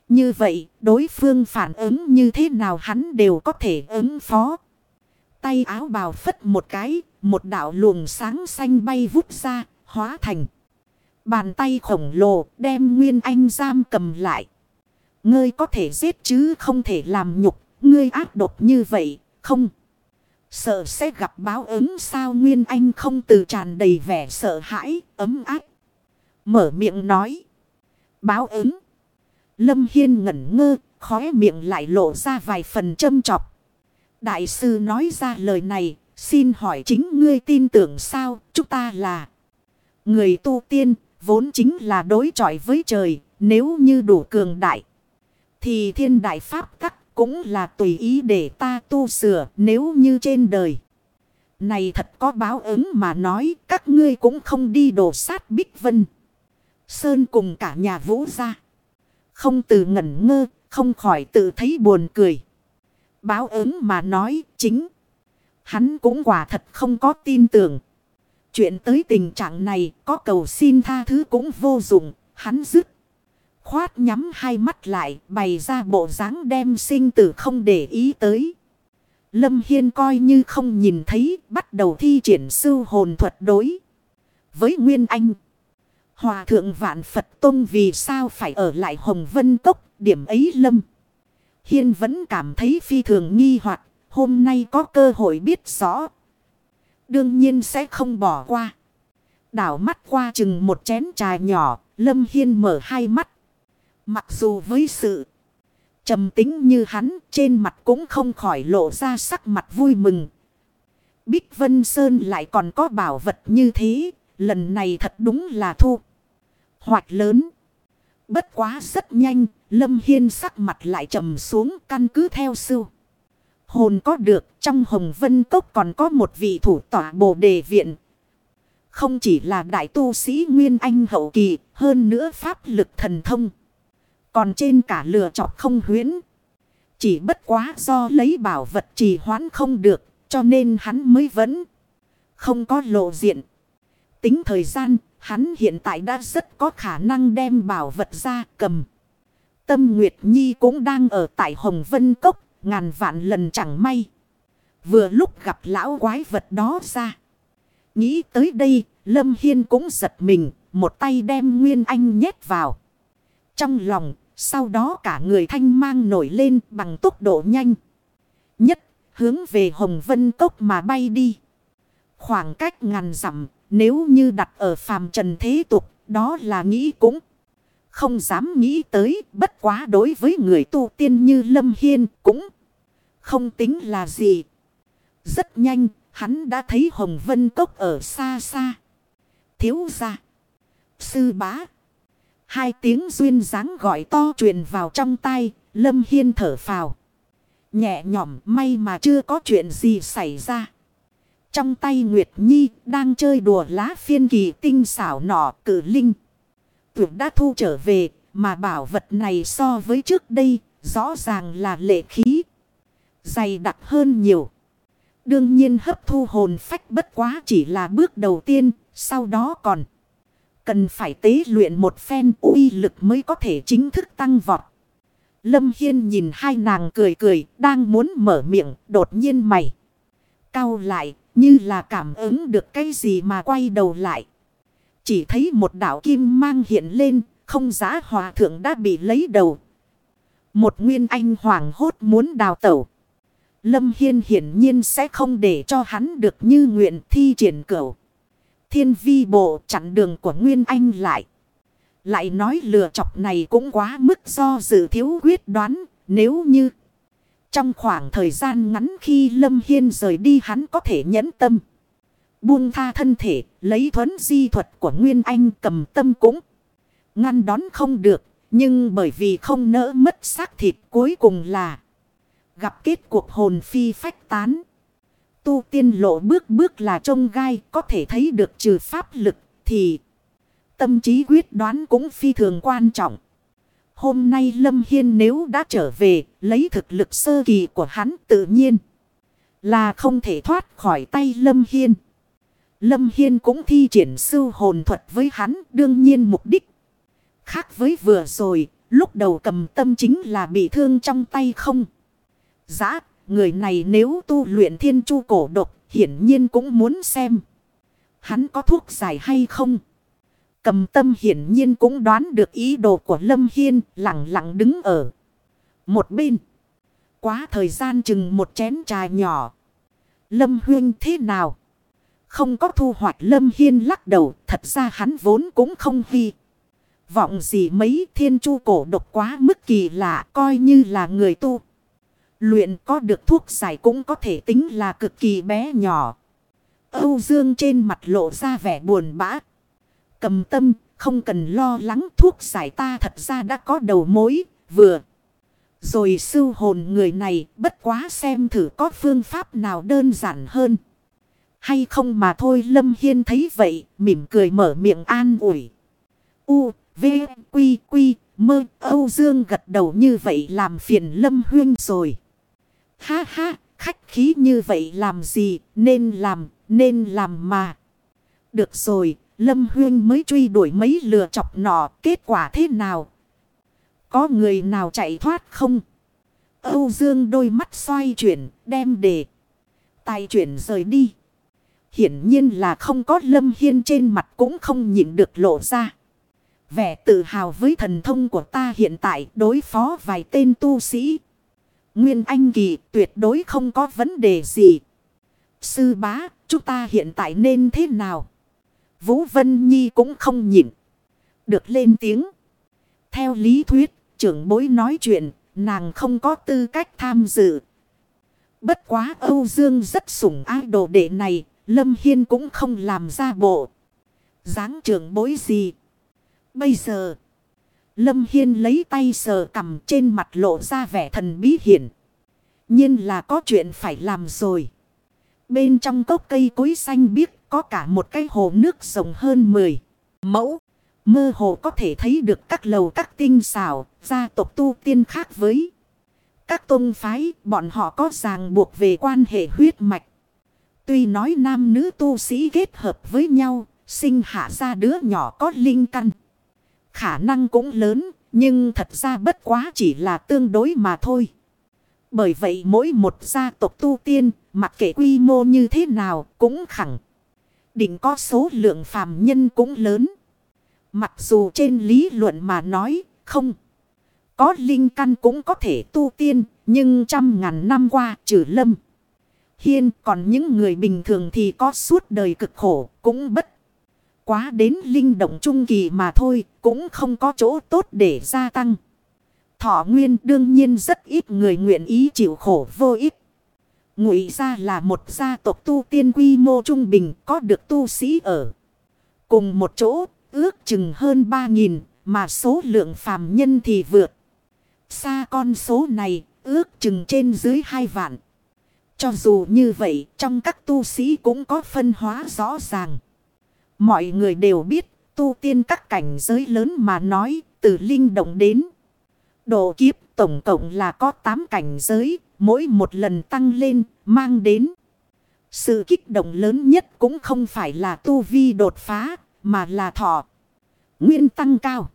Như vậy, đối phương phản ứng như thế nào hắn đều có thể ứng phó. Tay áo bào phất một cái, một đạo luồng sáng xanh bay vút ra, hóa thành. Bàn tay khổng lồ đem Nguyên Anh giam cầm lại. Ngươi có thể giết chứ không thể làm nhục, ngươi ác độc như vậy, không. Sợ sẽ gặp báo ứng sao Nguyên Anh không từ tràn đầy vẻ sợ hãi, ấm áp. Mở miệng nói. Báo ứng. Lâm Hiên ngẩn ngơ, khóe miệng lại lộ ra vài phần châm chọc. Đại sư nói ra lời này, xin hỏi chính ngươi tin tưởng sao, chúng ta là người tu tiên, vốn chính là đối chọi với trời, nếu như đủ cường đại. Thì thiên đại pháp tắc cũng là tùy ý để ta tu sửa nếu như trên đời. Này thật có báo ứng mà nói các ngươi cũng không đi đổ sát Bích Vân. Sơn cùng cả nhà vũ ra. Không từ ngẩn ngơ, không khỏi tự thấy buồn cười. Báo ứng mà nói chính. Hắn cũng quả thật không có tin tưởng. Chuyện tới tình trạng này có cầu xin tha thứ cũng vô dụng. Hắn dứt. Khoát nhắm hai mắt lại bày ra bộ dáng đem sinh tử không để ý tới. Lâm Hiên coi như không nhìn thấy bắt đầu thi triển sư hồn thuật đối. Với Nguyên Anh. Hòa thượng vạn Phật Tông vì sao phải ở lại Hồng Vân Cốc điểm ấy lâm. Hiên vẫn cảm thấy phi thường nghi hoặc hôm nay có cơ hội biết rõ. Đương nhiên sẽ không bỏ qua. Đảo mắt qua chừng một chén trà nhỏ, Lâm Hiên mở hai mắt. Mặc dù với sự trầm tính như hắn, trên mặt cũng không khỏi lộ ra sắc mặt vui mừng. Bích Vân Sơn lại còn có bảo vật như thế, lần này thật đúng là thu hoạch lớn. Bất quá rất nhanh, Lâm Hiên sắc mặt lại trầm xuống căn cứ theo sư. Hồn có được, trong Hồng Vân Cốc còn có một vị thủ tỏa bồ đề viện. Không chỉ là đại tu sĩ Nguyên Anh hậu kỳ, hơn nữa pháp lực thần thông. Còn trên cả lửa chọc không huyến. Chỉ bất quá do lấy bảo vật trì hoãn không được, cho nên hắn mới vẫn không có lộ diện. Tính thời gian, Hắn hiện tại đã rất có khả năng đem bảo vật ra cầm. Tâm Nguyệt Nhi cũng đang ở tại Hồng Vân Cốc, ngàn vạn lần chẳng may. Vừa lúc gặp lão quái vật đó ra. Nghĩ tới đây, Lâm Hiên cũng giật mình, một tay đem Nguyên Anh nhét vào. Trong lòng, sau đó cả người thanh mang nổi lên bằng tốc độ nhanh. Nhất, hướng về Hồng Vân Cốc mà bay đi. Khoảng cách ngàn dặm nếu như đặt ở phàm trần thế tục, đó là nghĩ cũng không dám nghĩ tới. Bất quá đối với người tu tiên như Lâm Hiên cũng không tính là gì. Rất nhanh, hắn đã thấy Hồng Vân Cốc ở xa xa. Thiếu ra. Sư bá. Hai tiếng duyên dáng gọi to truyền vào trong tay, Lâm Hiên thở phào. Nhẹ nhõm may mà chưa có chuyện gì xảy ra. Trong tay Nguyệt Nhi đang chơi đùa lá phiên kỳ tinh xảo nọ cử linh. Tuyệt đã thu trở về Mà bảo vật này so với trước đây, rõ ràng là lệ khí. Dày đặc hơn nhiều. Đương nhiên hấp thu hồn phách bất quá chỉ là bước đầu tiên, sau đó còn cần phải tế luyện một phen uy lực mới có thể chính thức tăng vọt. Lâm Hiên nhìn hai nàng cười cười, đang muốn mở miệng, đột nhiên mày. Cao lại, như là cảm ứng được cái gì mà quay đầu lại. Chỉ thấy một đảo kim mang hiện lên, không giá hòa thượng đã bị lấy đầu. Một nguyên anh hoàng hốt muốn đào tẩu. Lâm Hiên hiển nhiên sẽ không để cho hắn được như nguyện thi triển cửu. Thiên vi bộ chặn đường của Nguyên Anh lại. Lại nói lừa chọc này cũng quá mức do dự thiếu quyết đoán. Nếu như trong khoảng thời gian ngắn khi Lâm Hiên rời đi hắn có thể nhẫn tâm. Buông tha thân thể, lấy thuấn di thuật của Nguyên Anh cầm tâm cũng ngăn đón không được. Nhưng bởi vì không nỡ mất xác thịt cuối cùng là gặp kết cuộc hồn phi phách tán. Tu tiên lộ bước bước là trông gai có thể thấy được trừ pháp lực thì tâm trí quyết đoán cũng phi thường quan trọng. Hôm nay Lâm Hiên nếu đã trở về lấy thực lực sơ kỳ của hắn tự nhiên là không thể thoát khỏi tay Lâm Hiên. Lâm Hiên cũng thi triển sư hồn thuật với hắn đương nhiên mục đích. Khác với vừa rồi, lúc đầu cầm tâm chính là bị thương trong tay không. Giá người này nếu tu luyện thiên chu cổ độc, hiển nhiên cũng muốn xem. Hắn có thuốc giải hay không? Cầm tâm hiển nhiên cũng đoán được ý đồ của Lâm Hiên, lặng lặng đứng ở một bên. Quá thời gian chừng một chén trà nhỏ. Lâm Huyên thế nào? Không có thu hoạch Lâm Hiên lắc đầu, thật ra hắn vốn cũng không vi. Vọng gì mấy thiên chu cổ độc quá mức kỳ lạ, coi như là người tu. Luyện có được thuốc giải cũng có thể tính là cực kỳ bé nhỏ. Âu Dương trên mặt lộ ra vẻ buồn bã. Cầm tâm, không cần lo lắng thuốc giải ta thật ra đã có đầu mối, vừa. Rồi sư hồn người này bất quá xem thử có phương pháp nào đơn giản hơn. Hay không mà thôi Lâm Hiên thấy vậy, mỉm cười mở miệng an ủi. U, V, Quy, Quy, Mơ, Âu Dương gật đầu như vậy làm phiền Lâm Huyên rồi. Ha ha, khách khí như vậy làm gì, nên làm, nên làm mà. Được rồi, Lâm Huyên mới truy đuổi mấy lừa chọc nọ, kết quả thế nào? Có người nào chạy thoát không? Âu Dương đôi mắt xoay chuyển, đem đề. Tài chuyển rời đi. Hiển nhiên là không có Lâm Hiên trên mặt cũng không nhịn được lộ ra. Vẻ tự hào với thần thông của ta hiện tại đối phó vài tên tu sĩ. Nguyên Anh Kỳ tuyệt đối không có vấn đề gì. Sư bá, chúng ta hiện tại nên thế nào? Vũ Vân Nhi cũng không nhịn. Được lên tiếng. Theo lý thuyết, trưởng bối nói chuyện, nàng không có tư cách tham dự. Bất quá Âu Dương rất sủng ái đồ đệ này, Lâm Hiên cũng không làm ra bộ. dáng trưởng bối gì. Bây giờ... Lâm Hiên lấy tay sờ cầm trên mặt lộ ra vẻ thần bí hiển. nhiên là có chuyện phải làm rồi. Bên trong cốc cây cối xanh biếc có cả một cái hồ nước rộng hơn 10 mẫu. Mơ hồ có thể thấy được các lầu các tinh xảo, gia tộc tu tiên khác với. Các tôn phái, bọn họ có ràng buộc về quan hệ huyết mạch. Tuy nói nam nữ tu sĩ kết hợp với nhau, sinh hạ ra đứa nhỏ có linh căn. Khả năng cũng lớn, nhưng thật ra bất quá chỉ là tương đối mà thôi. Bởi vậy mỗi một gia tộc tu tiên, mặc kệ quy mô như thế nào, cũng khẳng định có số lượng phàm nhân cũng lớn. Mặc dù trên lý luận mà nói, không. Có linh căn cũng có thể tu tiên, nhưng trăm ngàn năm qua trừ lâm. Hiên còn những người bình thường thì có suốt đời cực khổ, cũng bất quá đến linh động trung kỳ mà thôi, cũng không có chỗ tốt để gia tăng. Thọ nguyên đương nhiên rất ít người nguyện ý chịu khổ vô ích. Ngụy ra là một gia tộc tu tiên quy mô trung bình có được tu sĩ ở. Cùng một chỗ ước chừng hơn ba nghìn mà số lượng phàm nhân thì vượt. Xa con số này ước chừng trên dưới hai vạn. Cho dù như vậy trong các tu sĩ cũng có phân hóa rõ ràng. Mọi người đều biết tu tiên các cảnh giới lớn mà nói từ linh động đến. Độ kiếp tổng cộng là có 8 cảnh giới, mỗi một lần tăng lên, mang đến. Sự kích động lớn nhất cũng không phải là tu vi đột phá, mà là thọ. Nguyên tăng cao.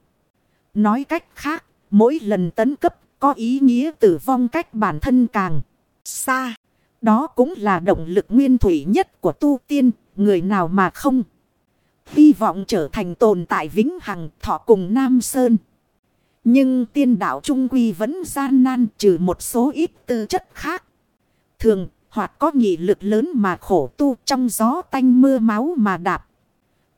Nói cách khác, mỗi lần tấn cấp có ý nghĩa tử vong cách bản thân càng xa. Đó cũng là động lực nguyên thủy nhất của tu tiên, người nào mà không. Hy vọng trở thành tồn tại vĩnh hằng thọ cùng Nam Sơn. Nhưng tiên đạo Trung Quy vẫn gian nan trừ một số ít tư chất khác. Thường, hoặc có nghị lực lớn mà khổ tu trong gió tanh mưa máu mà đạp.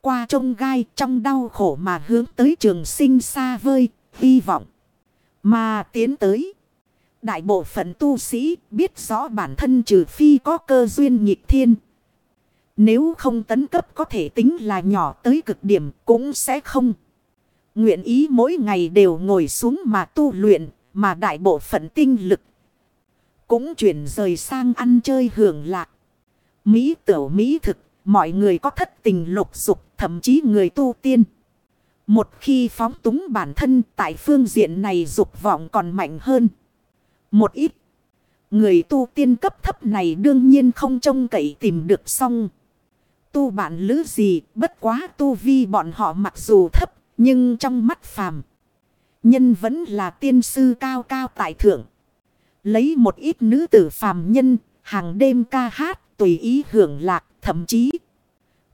Qua trông gai trong đau khổ mà hướng tới trường sinh xa vơi, hy vọng. Mà tiến tới. Đại bộ phận tu sĩ biết rõ bản thân trừ phi có cơ duyên nghịch thiên. Nếu không tấn cấp có thể tính là nhỏ tới cực điểm cũng sẽ không. Nguyện ý mỗi ngày đều ngồi xuống mà tu luyện mà đại bộ phận tinh lực. Cũng chuyển rời sang ăn chơi hưởng lạc. Mỹ tiểu Mỹ thực, mọi người có thất tình lục dục, thậm chí người tu tiên. Một khi phóng túng bản thân tại phương diện này dục vọng còn mạnh hơn. Một ít. Người tu tiên cấp thấp này đương nhiên không trông cậy tìm được xong. Tu bạn lữ gì bất quá tu vi bọn họ mặc dù thấp nhưng trong mắt phàm. Nhân vẫn là tiên sư cao cao tại thượng. Lấy một ít nữ tử phàm nhân hàng đêm ca hát tùy ý hưởng lạc thậm chí.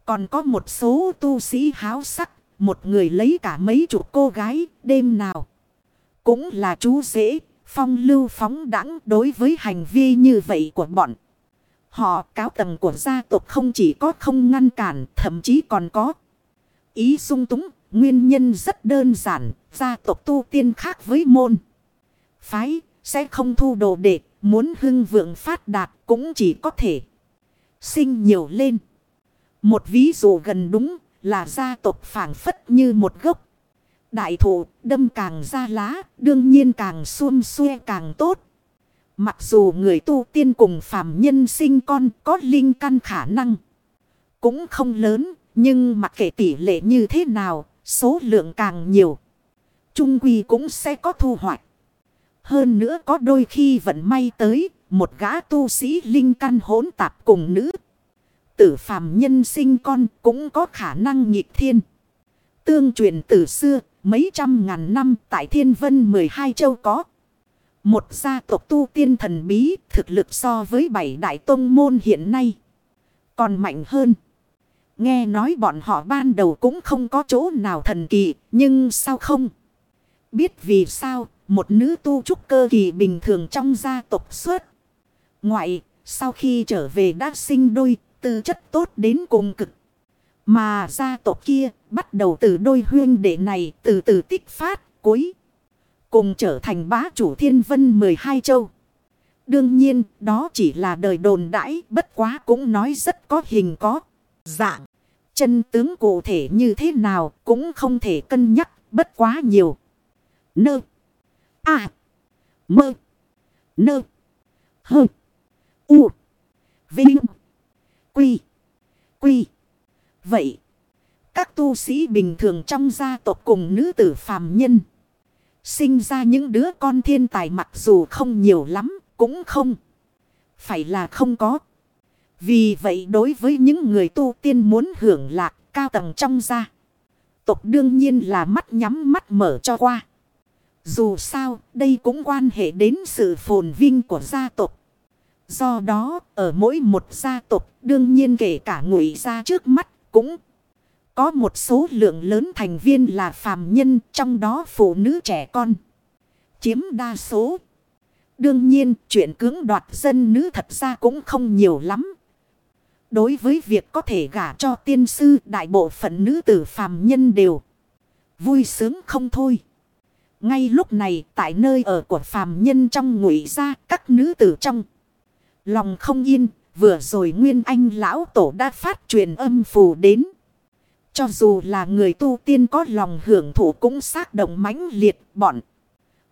Còn có một số tu sĩ háo sắc một người lấy cả mấy chục cô gái đêm nào. Cũng là chú dễ, phong lưu phóng đẳng đối với hành vi như vậy của bọn. Họ cáo tầng của gia tộc không chỉ có không ngăn cản, thậm chí còn có ý sung túng. Nguyên nhân rất đơn giản, gia tộc tu tiên khác với môn. Phái, sẽ không thu đồ đệ, muốn hưng vượng phát đạt cũng chỉ có thể sinh nhiều lên. Một ví dụ gần đúng là gia tộc phảng phất như một gốc. Đại thụ đâm càng ra lá, đương nhiên càng xuông xuê càng tốt. Mặc dù người tu tiên cùng phàm nhân sinh con có linh căn khả năng. Cũng không lớn, nhưng mặc kệ tỷ lệ như thế nào, số lượng càng nhiều. Trung quy cũng sẽ có thu hoạch. Hơn nữa có đôi khi vận may tới, một gã tu sĩ linh căn hỗn tạp cùng nữ tử phàm nhân sinh con cũng có khả năng nhịp thiên. Tương truyền từ xưa, mấy trăm ngàn năm tại thiên vân 12 châu có. Một gia tộc tu tiên thần bí thực lực so với bảy đại tông môn hiện nay. Còn mạnh hơn. Nghe nói bọn họ ban đầu cũng không có chỗ nào thần kỳ, nhưng sao không? Biết vì sao, một nữ tu trúc cơ kỳ bình thường trong gia tộc suốt. Ngoại, sau khi trở về đã sinh đôi, tư chất tốt đến cùng cực. Mà gia tộc kia bắt đầu từ đôi huyên đệ này từ từ tích phát cuối. Cùng trở thành bá chủ thiên vân 12 châu. Đương nhiên, đó chỉ là đời đồn đãi, bất quá cũng nói rất có hình có dạng. Chân tướng cụ thể như thế nào cũng không thể cân nhắc, bất quá nhiều. Nơ. À. Mơ. Nơ. Hơ. U. Vinh. Quy. Quy. Vậy. Các tu sĩ bình thường trong gia tộc cùng nữ tử phàm nhân. Sinh ra những đứa con thiên tài mặc dù không nhiều lắm. Cũng không. Phải là không có. Vì vậy đối với những người tu tiên muốn hưởng lạc cao tầng trong gia. Tộc đương nhiên là mắt nhắm mắt mở cho qua. Dù sao đây cũng quan hệ đến sự phồn vinh của gia tộc. Do đó, ở mỗi một gia tộc, đương nhiên kể cả ngụy gia trước mắt, cũng có một số lượng lớn thành viên là phàm nhân, trong đó phụ nữ trẻ con. Chiếm đa số. Đương nhiên, chuyện cưỡng đoạt dân nữ thật ra cũng không nhiều lắm. Đối với việc có thể gả cho tiên sư, đại bộ phận nữ tử phàm nhân đều vui sướng không thôi. Ngay lúc này, tại nơi ở của phàm nhân trong ngụy gia, các nữ tử trong Lòng không yên, vừa rồi Nguyên Anh lão tổ đã phát truyền âm phù đến. Cho dù là người tu tiên có lòng hưởng thụ cũng xác động mãnh liệt, bọn.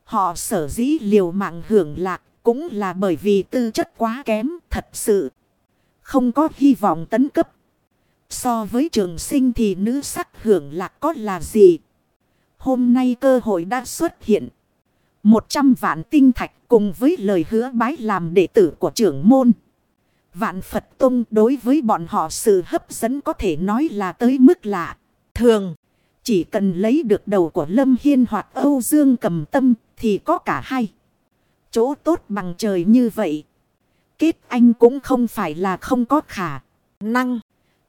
Họ sở dĩ liều mạng hưởng lạc cũng là bởi vì tư chất quá kém, thật sự. Không có hy vọng tấn cấp. So với trường sinh thì nữ sắc hưởng lạc có là gì? hôm nay cơ hội đã xuất hiện. Một trăm vạn tinh thạch cùng với lời hứa bái làm đệ tử của trưởng môn. Vạn Phật Tông đối với bọn họ sự hấp dẫn có thể nói là tới mức lạ. Thường, chỉ cần lấy được đầu của Lâm Hiên hoặc Âu Dương cầm tâm thì có cả hai. Chỗ tốt bằng trời như vậy. Kết anh cũng không phải là không có khả năng.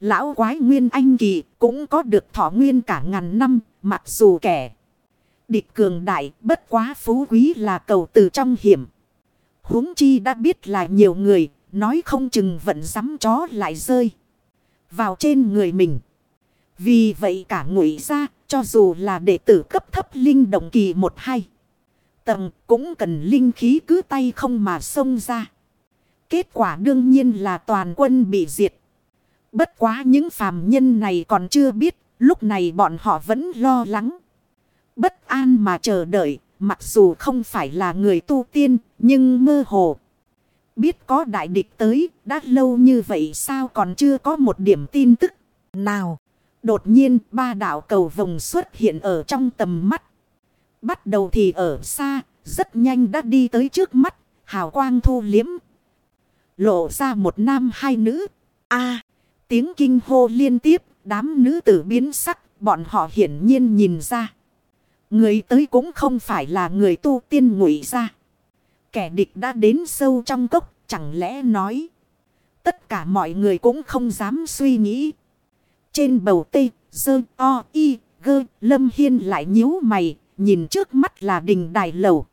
Lão quái nguyên anh kỳ cũng có được thọ nguyên cả ngàn năm mặc dù kẻ. Địch cường đại bất quá phú quý là cầu từ trong hiểm. huống chi đã biết là nhiều người nói không chừng vẫn dám chó lại rơi. Vào trên người mình. Vì vậy cả ngụy ra cho dù là đệ tử cấp thấp linh động kỳ một hai tầng cũng cần linh khí cứ tay không mà xông ra. Kết quả đương nhiên là toàn quân bị diệt. Bất quá những phàm nhân này còn chưa biết, lúc này bọn họ vẫn lo lắng. Bất an mà chờ đợi, mặc dù không phải là người tu tiên, nhưng mơ hồ. Biết có đại địch tới, đã lâu như vậy sao còn chưa có một điểm tin tức nào. Đột nhiên ba đạo cầu vồng xuất hiện ở trong tầm mắt. Bắt đầu thì ở xa, rất nhanh đã đi tới trước mắt, hào quang thu liếm. Lộ ra một nam hai nữ. a tiếng kinh hô liên tiếp, đám nữ tử biến sắc, bọn họ hiển nhiên nhìn ra. Người tới cũng không phải là người tu tiên ngụy ra. Kẻ địch đã đến sâu trong cốc, chẳng lẽ nói. Tất cả mọi người cũng không dám suy nghĩ. Trên bầu tây, dơ, o, y, gơ, lâm hiên lại nhíu mày, nhìn trước mắt là đình đài lầu.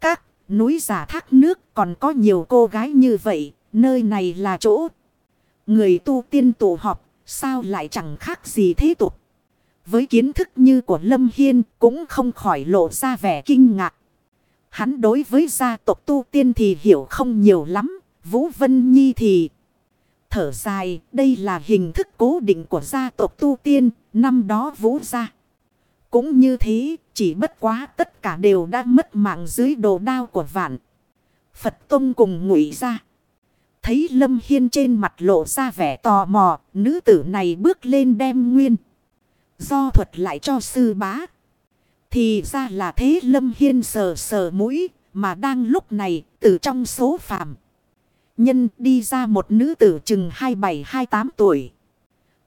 Các núi giả thác nước còn có nhiều cô gái như vậy, nơi này là chỗ. Người tu tiên tụ họp, sao lại chẳng khác gì thế tục. Với kiến thức như của Lâm Hiên cũng không khỏi lộ ra vẻ kinh ngạc. Hắn đối với gia tộc tu tiên thì hiểu không nhiều lắm, Vũ Vân Nhi thì... Thở dài, đây là hình thức cố định của gia tộc tu tiên, năm đó Vũ gia. Cũng như thế, chỉ bất quá tất cả đều đã mất mạng dưới đồ đao của vạn. Phật Tông cùng ngụy ra. Thấy Lâm Hiên trên mặt lộ ra vẻ tò mò, nữ tử này bước lên đem nguyên. Do thuật lại cho sư bá. Thì ra là thế Lâm Hiên sờ sờ mũi, mà đang lúc này, từ trong số phàm. Nhân đi ra một nữ tử chừng 27-28 tuổi.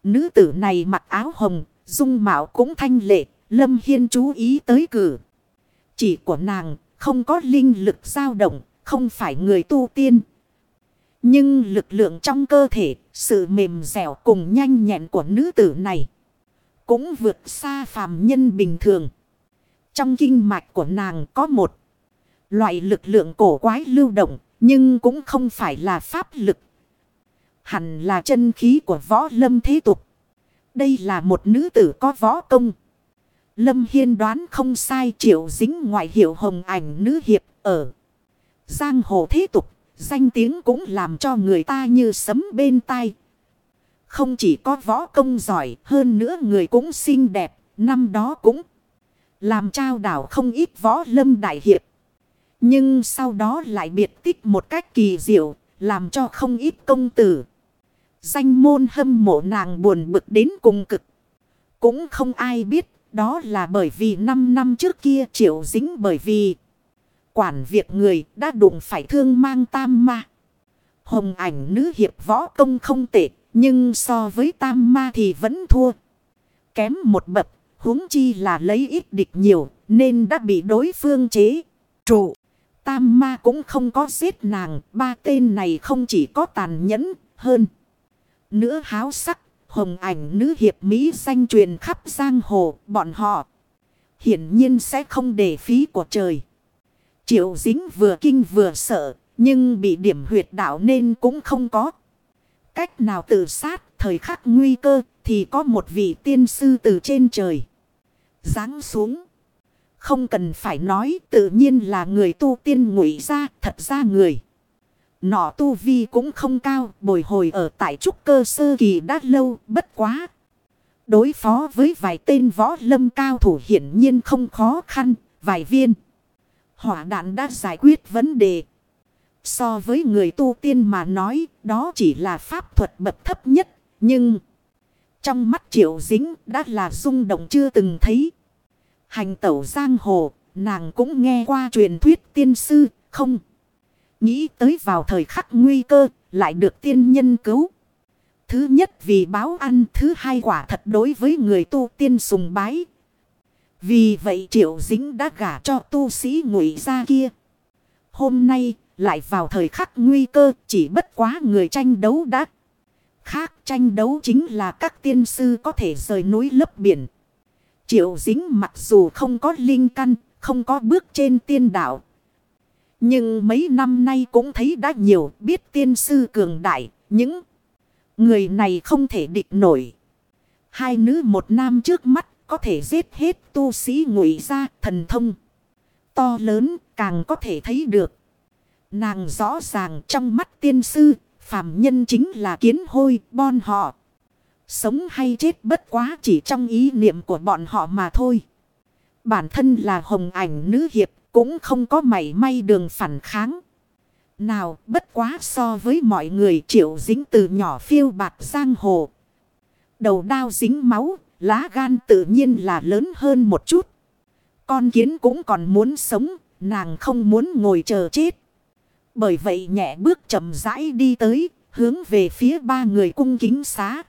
Nữ tử này mặc áo hồng, dung mạo cũng thanh lệ, Lâm Hiên chú ý tới cử. Chỉ của nàng không có linh lực dao động, không phải người tu tiên. Nhưng lực lượng trong cơ thể, sự mềm dẻo cùng nhanh nhẹn của nữ tử này cũng vượt xa phàm nhân bình thường. Trong kinh mạch của nàng có một loại lực lượng cổ quái lưu động, nhưng cũng không phải là pháp lực. Hẳn là chân khí của võ lâm thế tục. Đây là một nữ tử có võ công. Lâm Hiên đoán không sai triệu dính ngoại hiệu hồng ảnh nữ hiệp ở. Giang hồ thế tục, danh tiếng cũng làm cho người ta như sấm bên tai. Không chỉ có võ công giỏi, hơn nữa người cũng xinh đẹp, năm đó cũng làm trao đảo không ít võ lâm đại hiệp. Nhưng sau đó lại biệt tích một cách kỳ diệu, làm cho không ít công tử. Danh môn hâm mộ nàng buồn bực đến cùng cực. Cũng không ai biết đó là bởi vì 5 năm trước kia triệu dính bởi vì quản việc người đã đụng phải thương mang tam ma. Hồng ảnh nữ hiệp võ công không tệ, nhưng so với tam ma thì vẫn thua. Kém một bậc, huống chi là lấy ít địch nhiều, nên đã bị đối phương chế. Trụ, tam ma cũng không có giết nàng, ba tên này không chỉ có tàn nhẫn hơn. Nữa háo sắc, hồng ảnh nữ hiệp Mỹ danh truyền khắp giang hồ, bọn họ hiển nhiên sẽ không để phí của trời. Triệu dính vừa kinh vừa sợ, nhưng bị điểm huyệt đạo nên cũng không có. Cách nào tự sát, thời khắc nguy cơ, thì có một vị tiên sư từ trên trời. Giáng xuống. Không cần phải nói, tự nhiên là người tu tiên ngụy ra, thật ra người. Nọ tu vi cũng không cao, bồi hồi ở tại trúc cơ sơ kỳ đã lâu, bất quá. Đối phó với vài tên võ lâm cao thủ hiển nhiên không khó khăn, vài viên. Hỏa đạn đã giải quyết vấn đề. So với người tu tiên mà nói, đó chỉ là pháp thuật bậc thấp nhất, nhưng... Trong mắt triệu dính đã là rung động chưa từng thấy. Hành tẩu giang hồ, nàng cũng nghe qua truyền thuyết tiên sư, không. Nghĩ tới vào thời khắc nguy cơ, lại được tiên nhân cứu. Thứ nhất vì báo ăn, thứ hai quả thật đối với người tu tiên sùng bái. Vì vậy triệu dính đã gả cho tu sĩ ngụy ra kia. Hôm nay lại vào thời khắc nguy cơ chỉ bất quá người tranh đấu đã. Khác tranh đấu chính là các tiên sư có thể rời núi lấp biển. Triệu dính mặc dù không có linh căn, không có bước trên tiên đạo. Nhưng mấy năm nay cũng thấy đã nhiều biết tiên sư cường đại, những người này không thể địch nổi. Hai nữ một nam trước mắt có thể giết hết tu sĩ ngụy ra thần thông. To lớn càng có thể thấy được. Nàng rõ ràng trong mắt tiên sư, phàm nhân chính là kiến hôi, bon họ. Sống hay chết bất quá chỉ trong ý niệm của bọn họ mà thôi. Bản thân là hồng ảnh nữ hiệp, cũng không có mảy may đường phản kháng. Nào bất quá so với mọi người triệu dính từ nhỏ phiêu bạc giang hồ. Đầu đao dính máu, lá gan tự nhiên là lớn hơn một chút. Con kiến cũng còn muốn sống, nàng không muốn ngồi chờ chết. Bởi vậy nhẹ bước chậm rãi đi tới, hướng về phía ba người cung kính xá.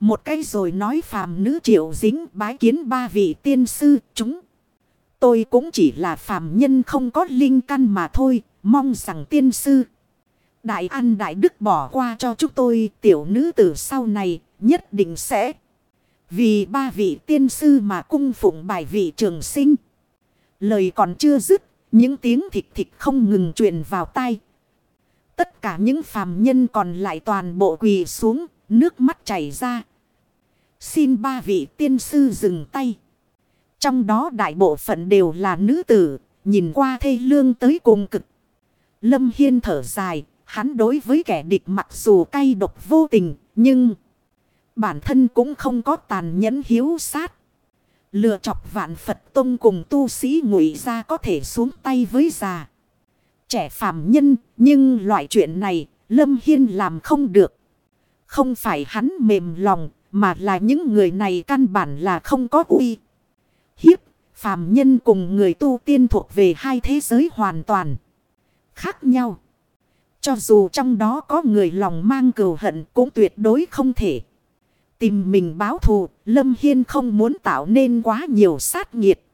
Một cái rồi nói phàm nữ triệu dính bái kiến ba vị tiên sư chúng. Tôi cũng chỉ là phàm nhân không có linh căn mà thôi, mong rằng tiên sư. Đại ăn đại đức bỏ qua cho chúng tôi tiểu nữ tử sau này nhất định sẽ. Vì ba vị tiên sư mà cung phụng bài vị trường sinh. Lời còn chưa dứt những tiếng thịt thịt không ngừng truyền vào tai. Tất cả những phàm nhân còn lại toàn bộ quỳ xuống, nước mắt chảy ra. Xin ba vị tiên sư dừng tay. Trong đó đại bộ phận đều là nữ tử, nhìn qua thê lương tới cùng cực. Lâm Hiên thở dài, hắn đối với kẻ địch mặc dù cay độc vô tình, nhưng bản thân cũng không có tàn nhẫn hiếu sát. Lừa chọc vạn Phật Tông cùng tu sĩ ngụy ra có thể xuống tay với già. Trẻ phàm nhân, nhưng loại chuyện này, Lâm Hiên làm không được. Không phải hắn mềm lòng, mà là những người này căn bản là không có uy. Hiếp, phàm nhân cùng người tu tiên thuộc về hai thế giới hoàn toàn khác nhau. Cho dù trong đó có người lòng mang cừu hận cũng tuyệt đối không thể. Tìm mình báo thù, Lâm Hiên không muốn tạo nên quá nhiều sát nghiệt.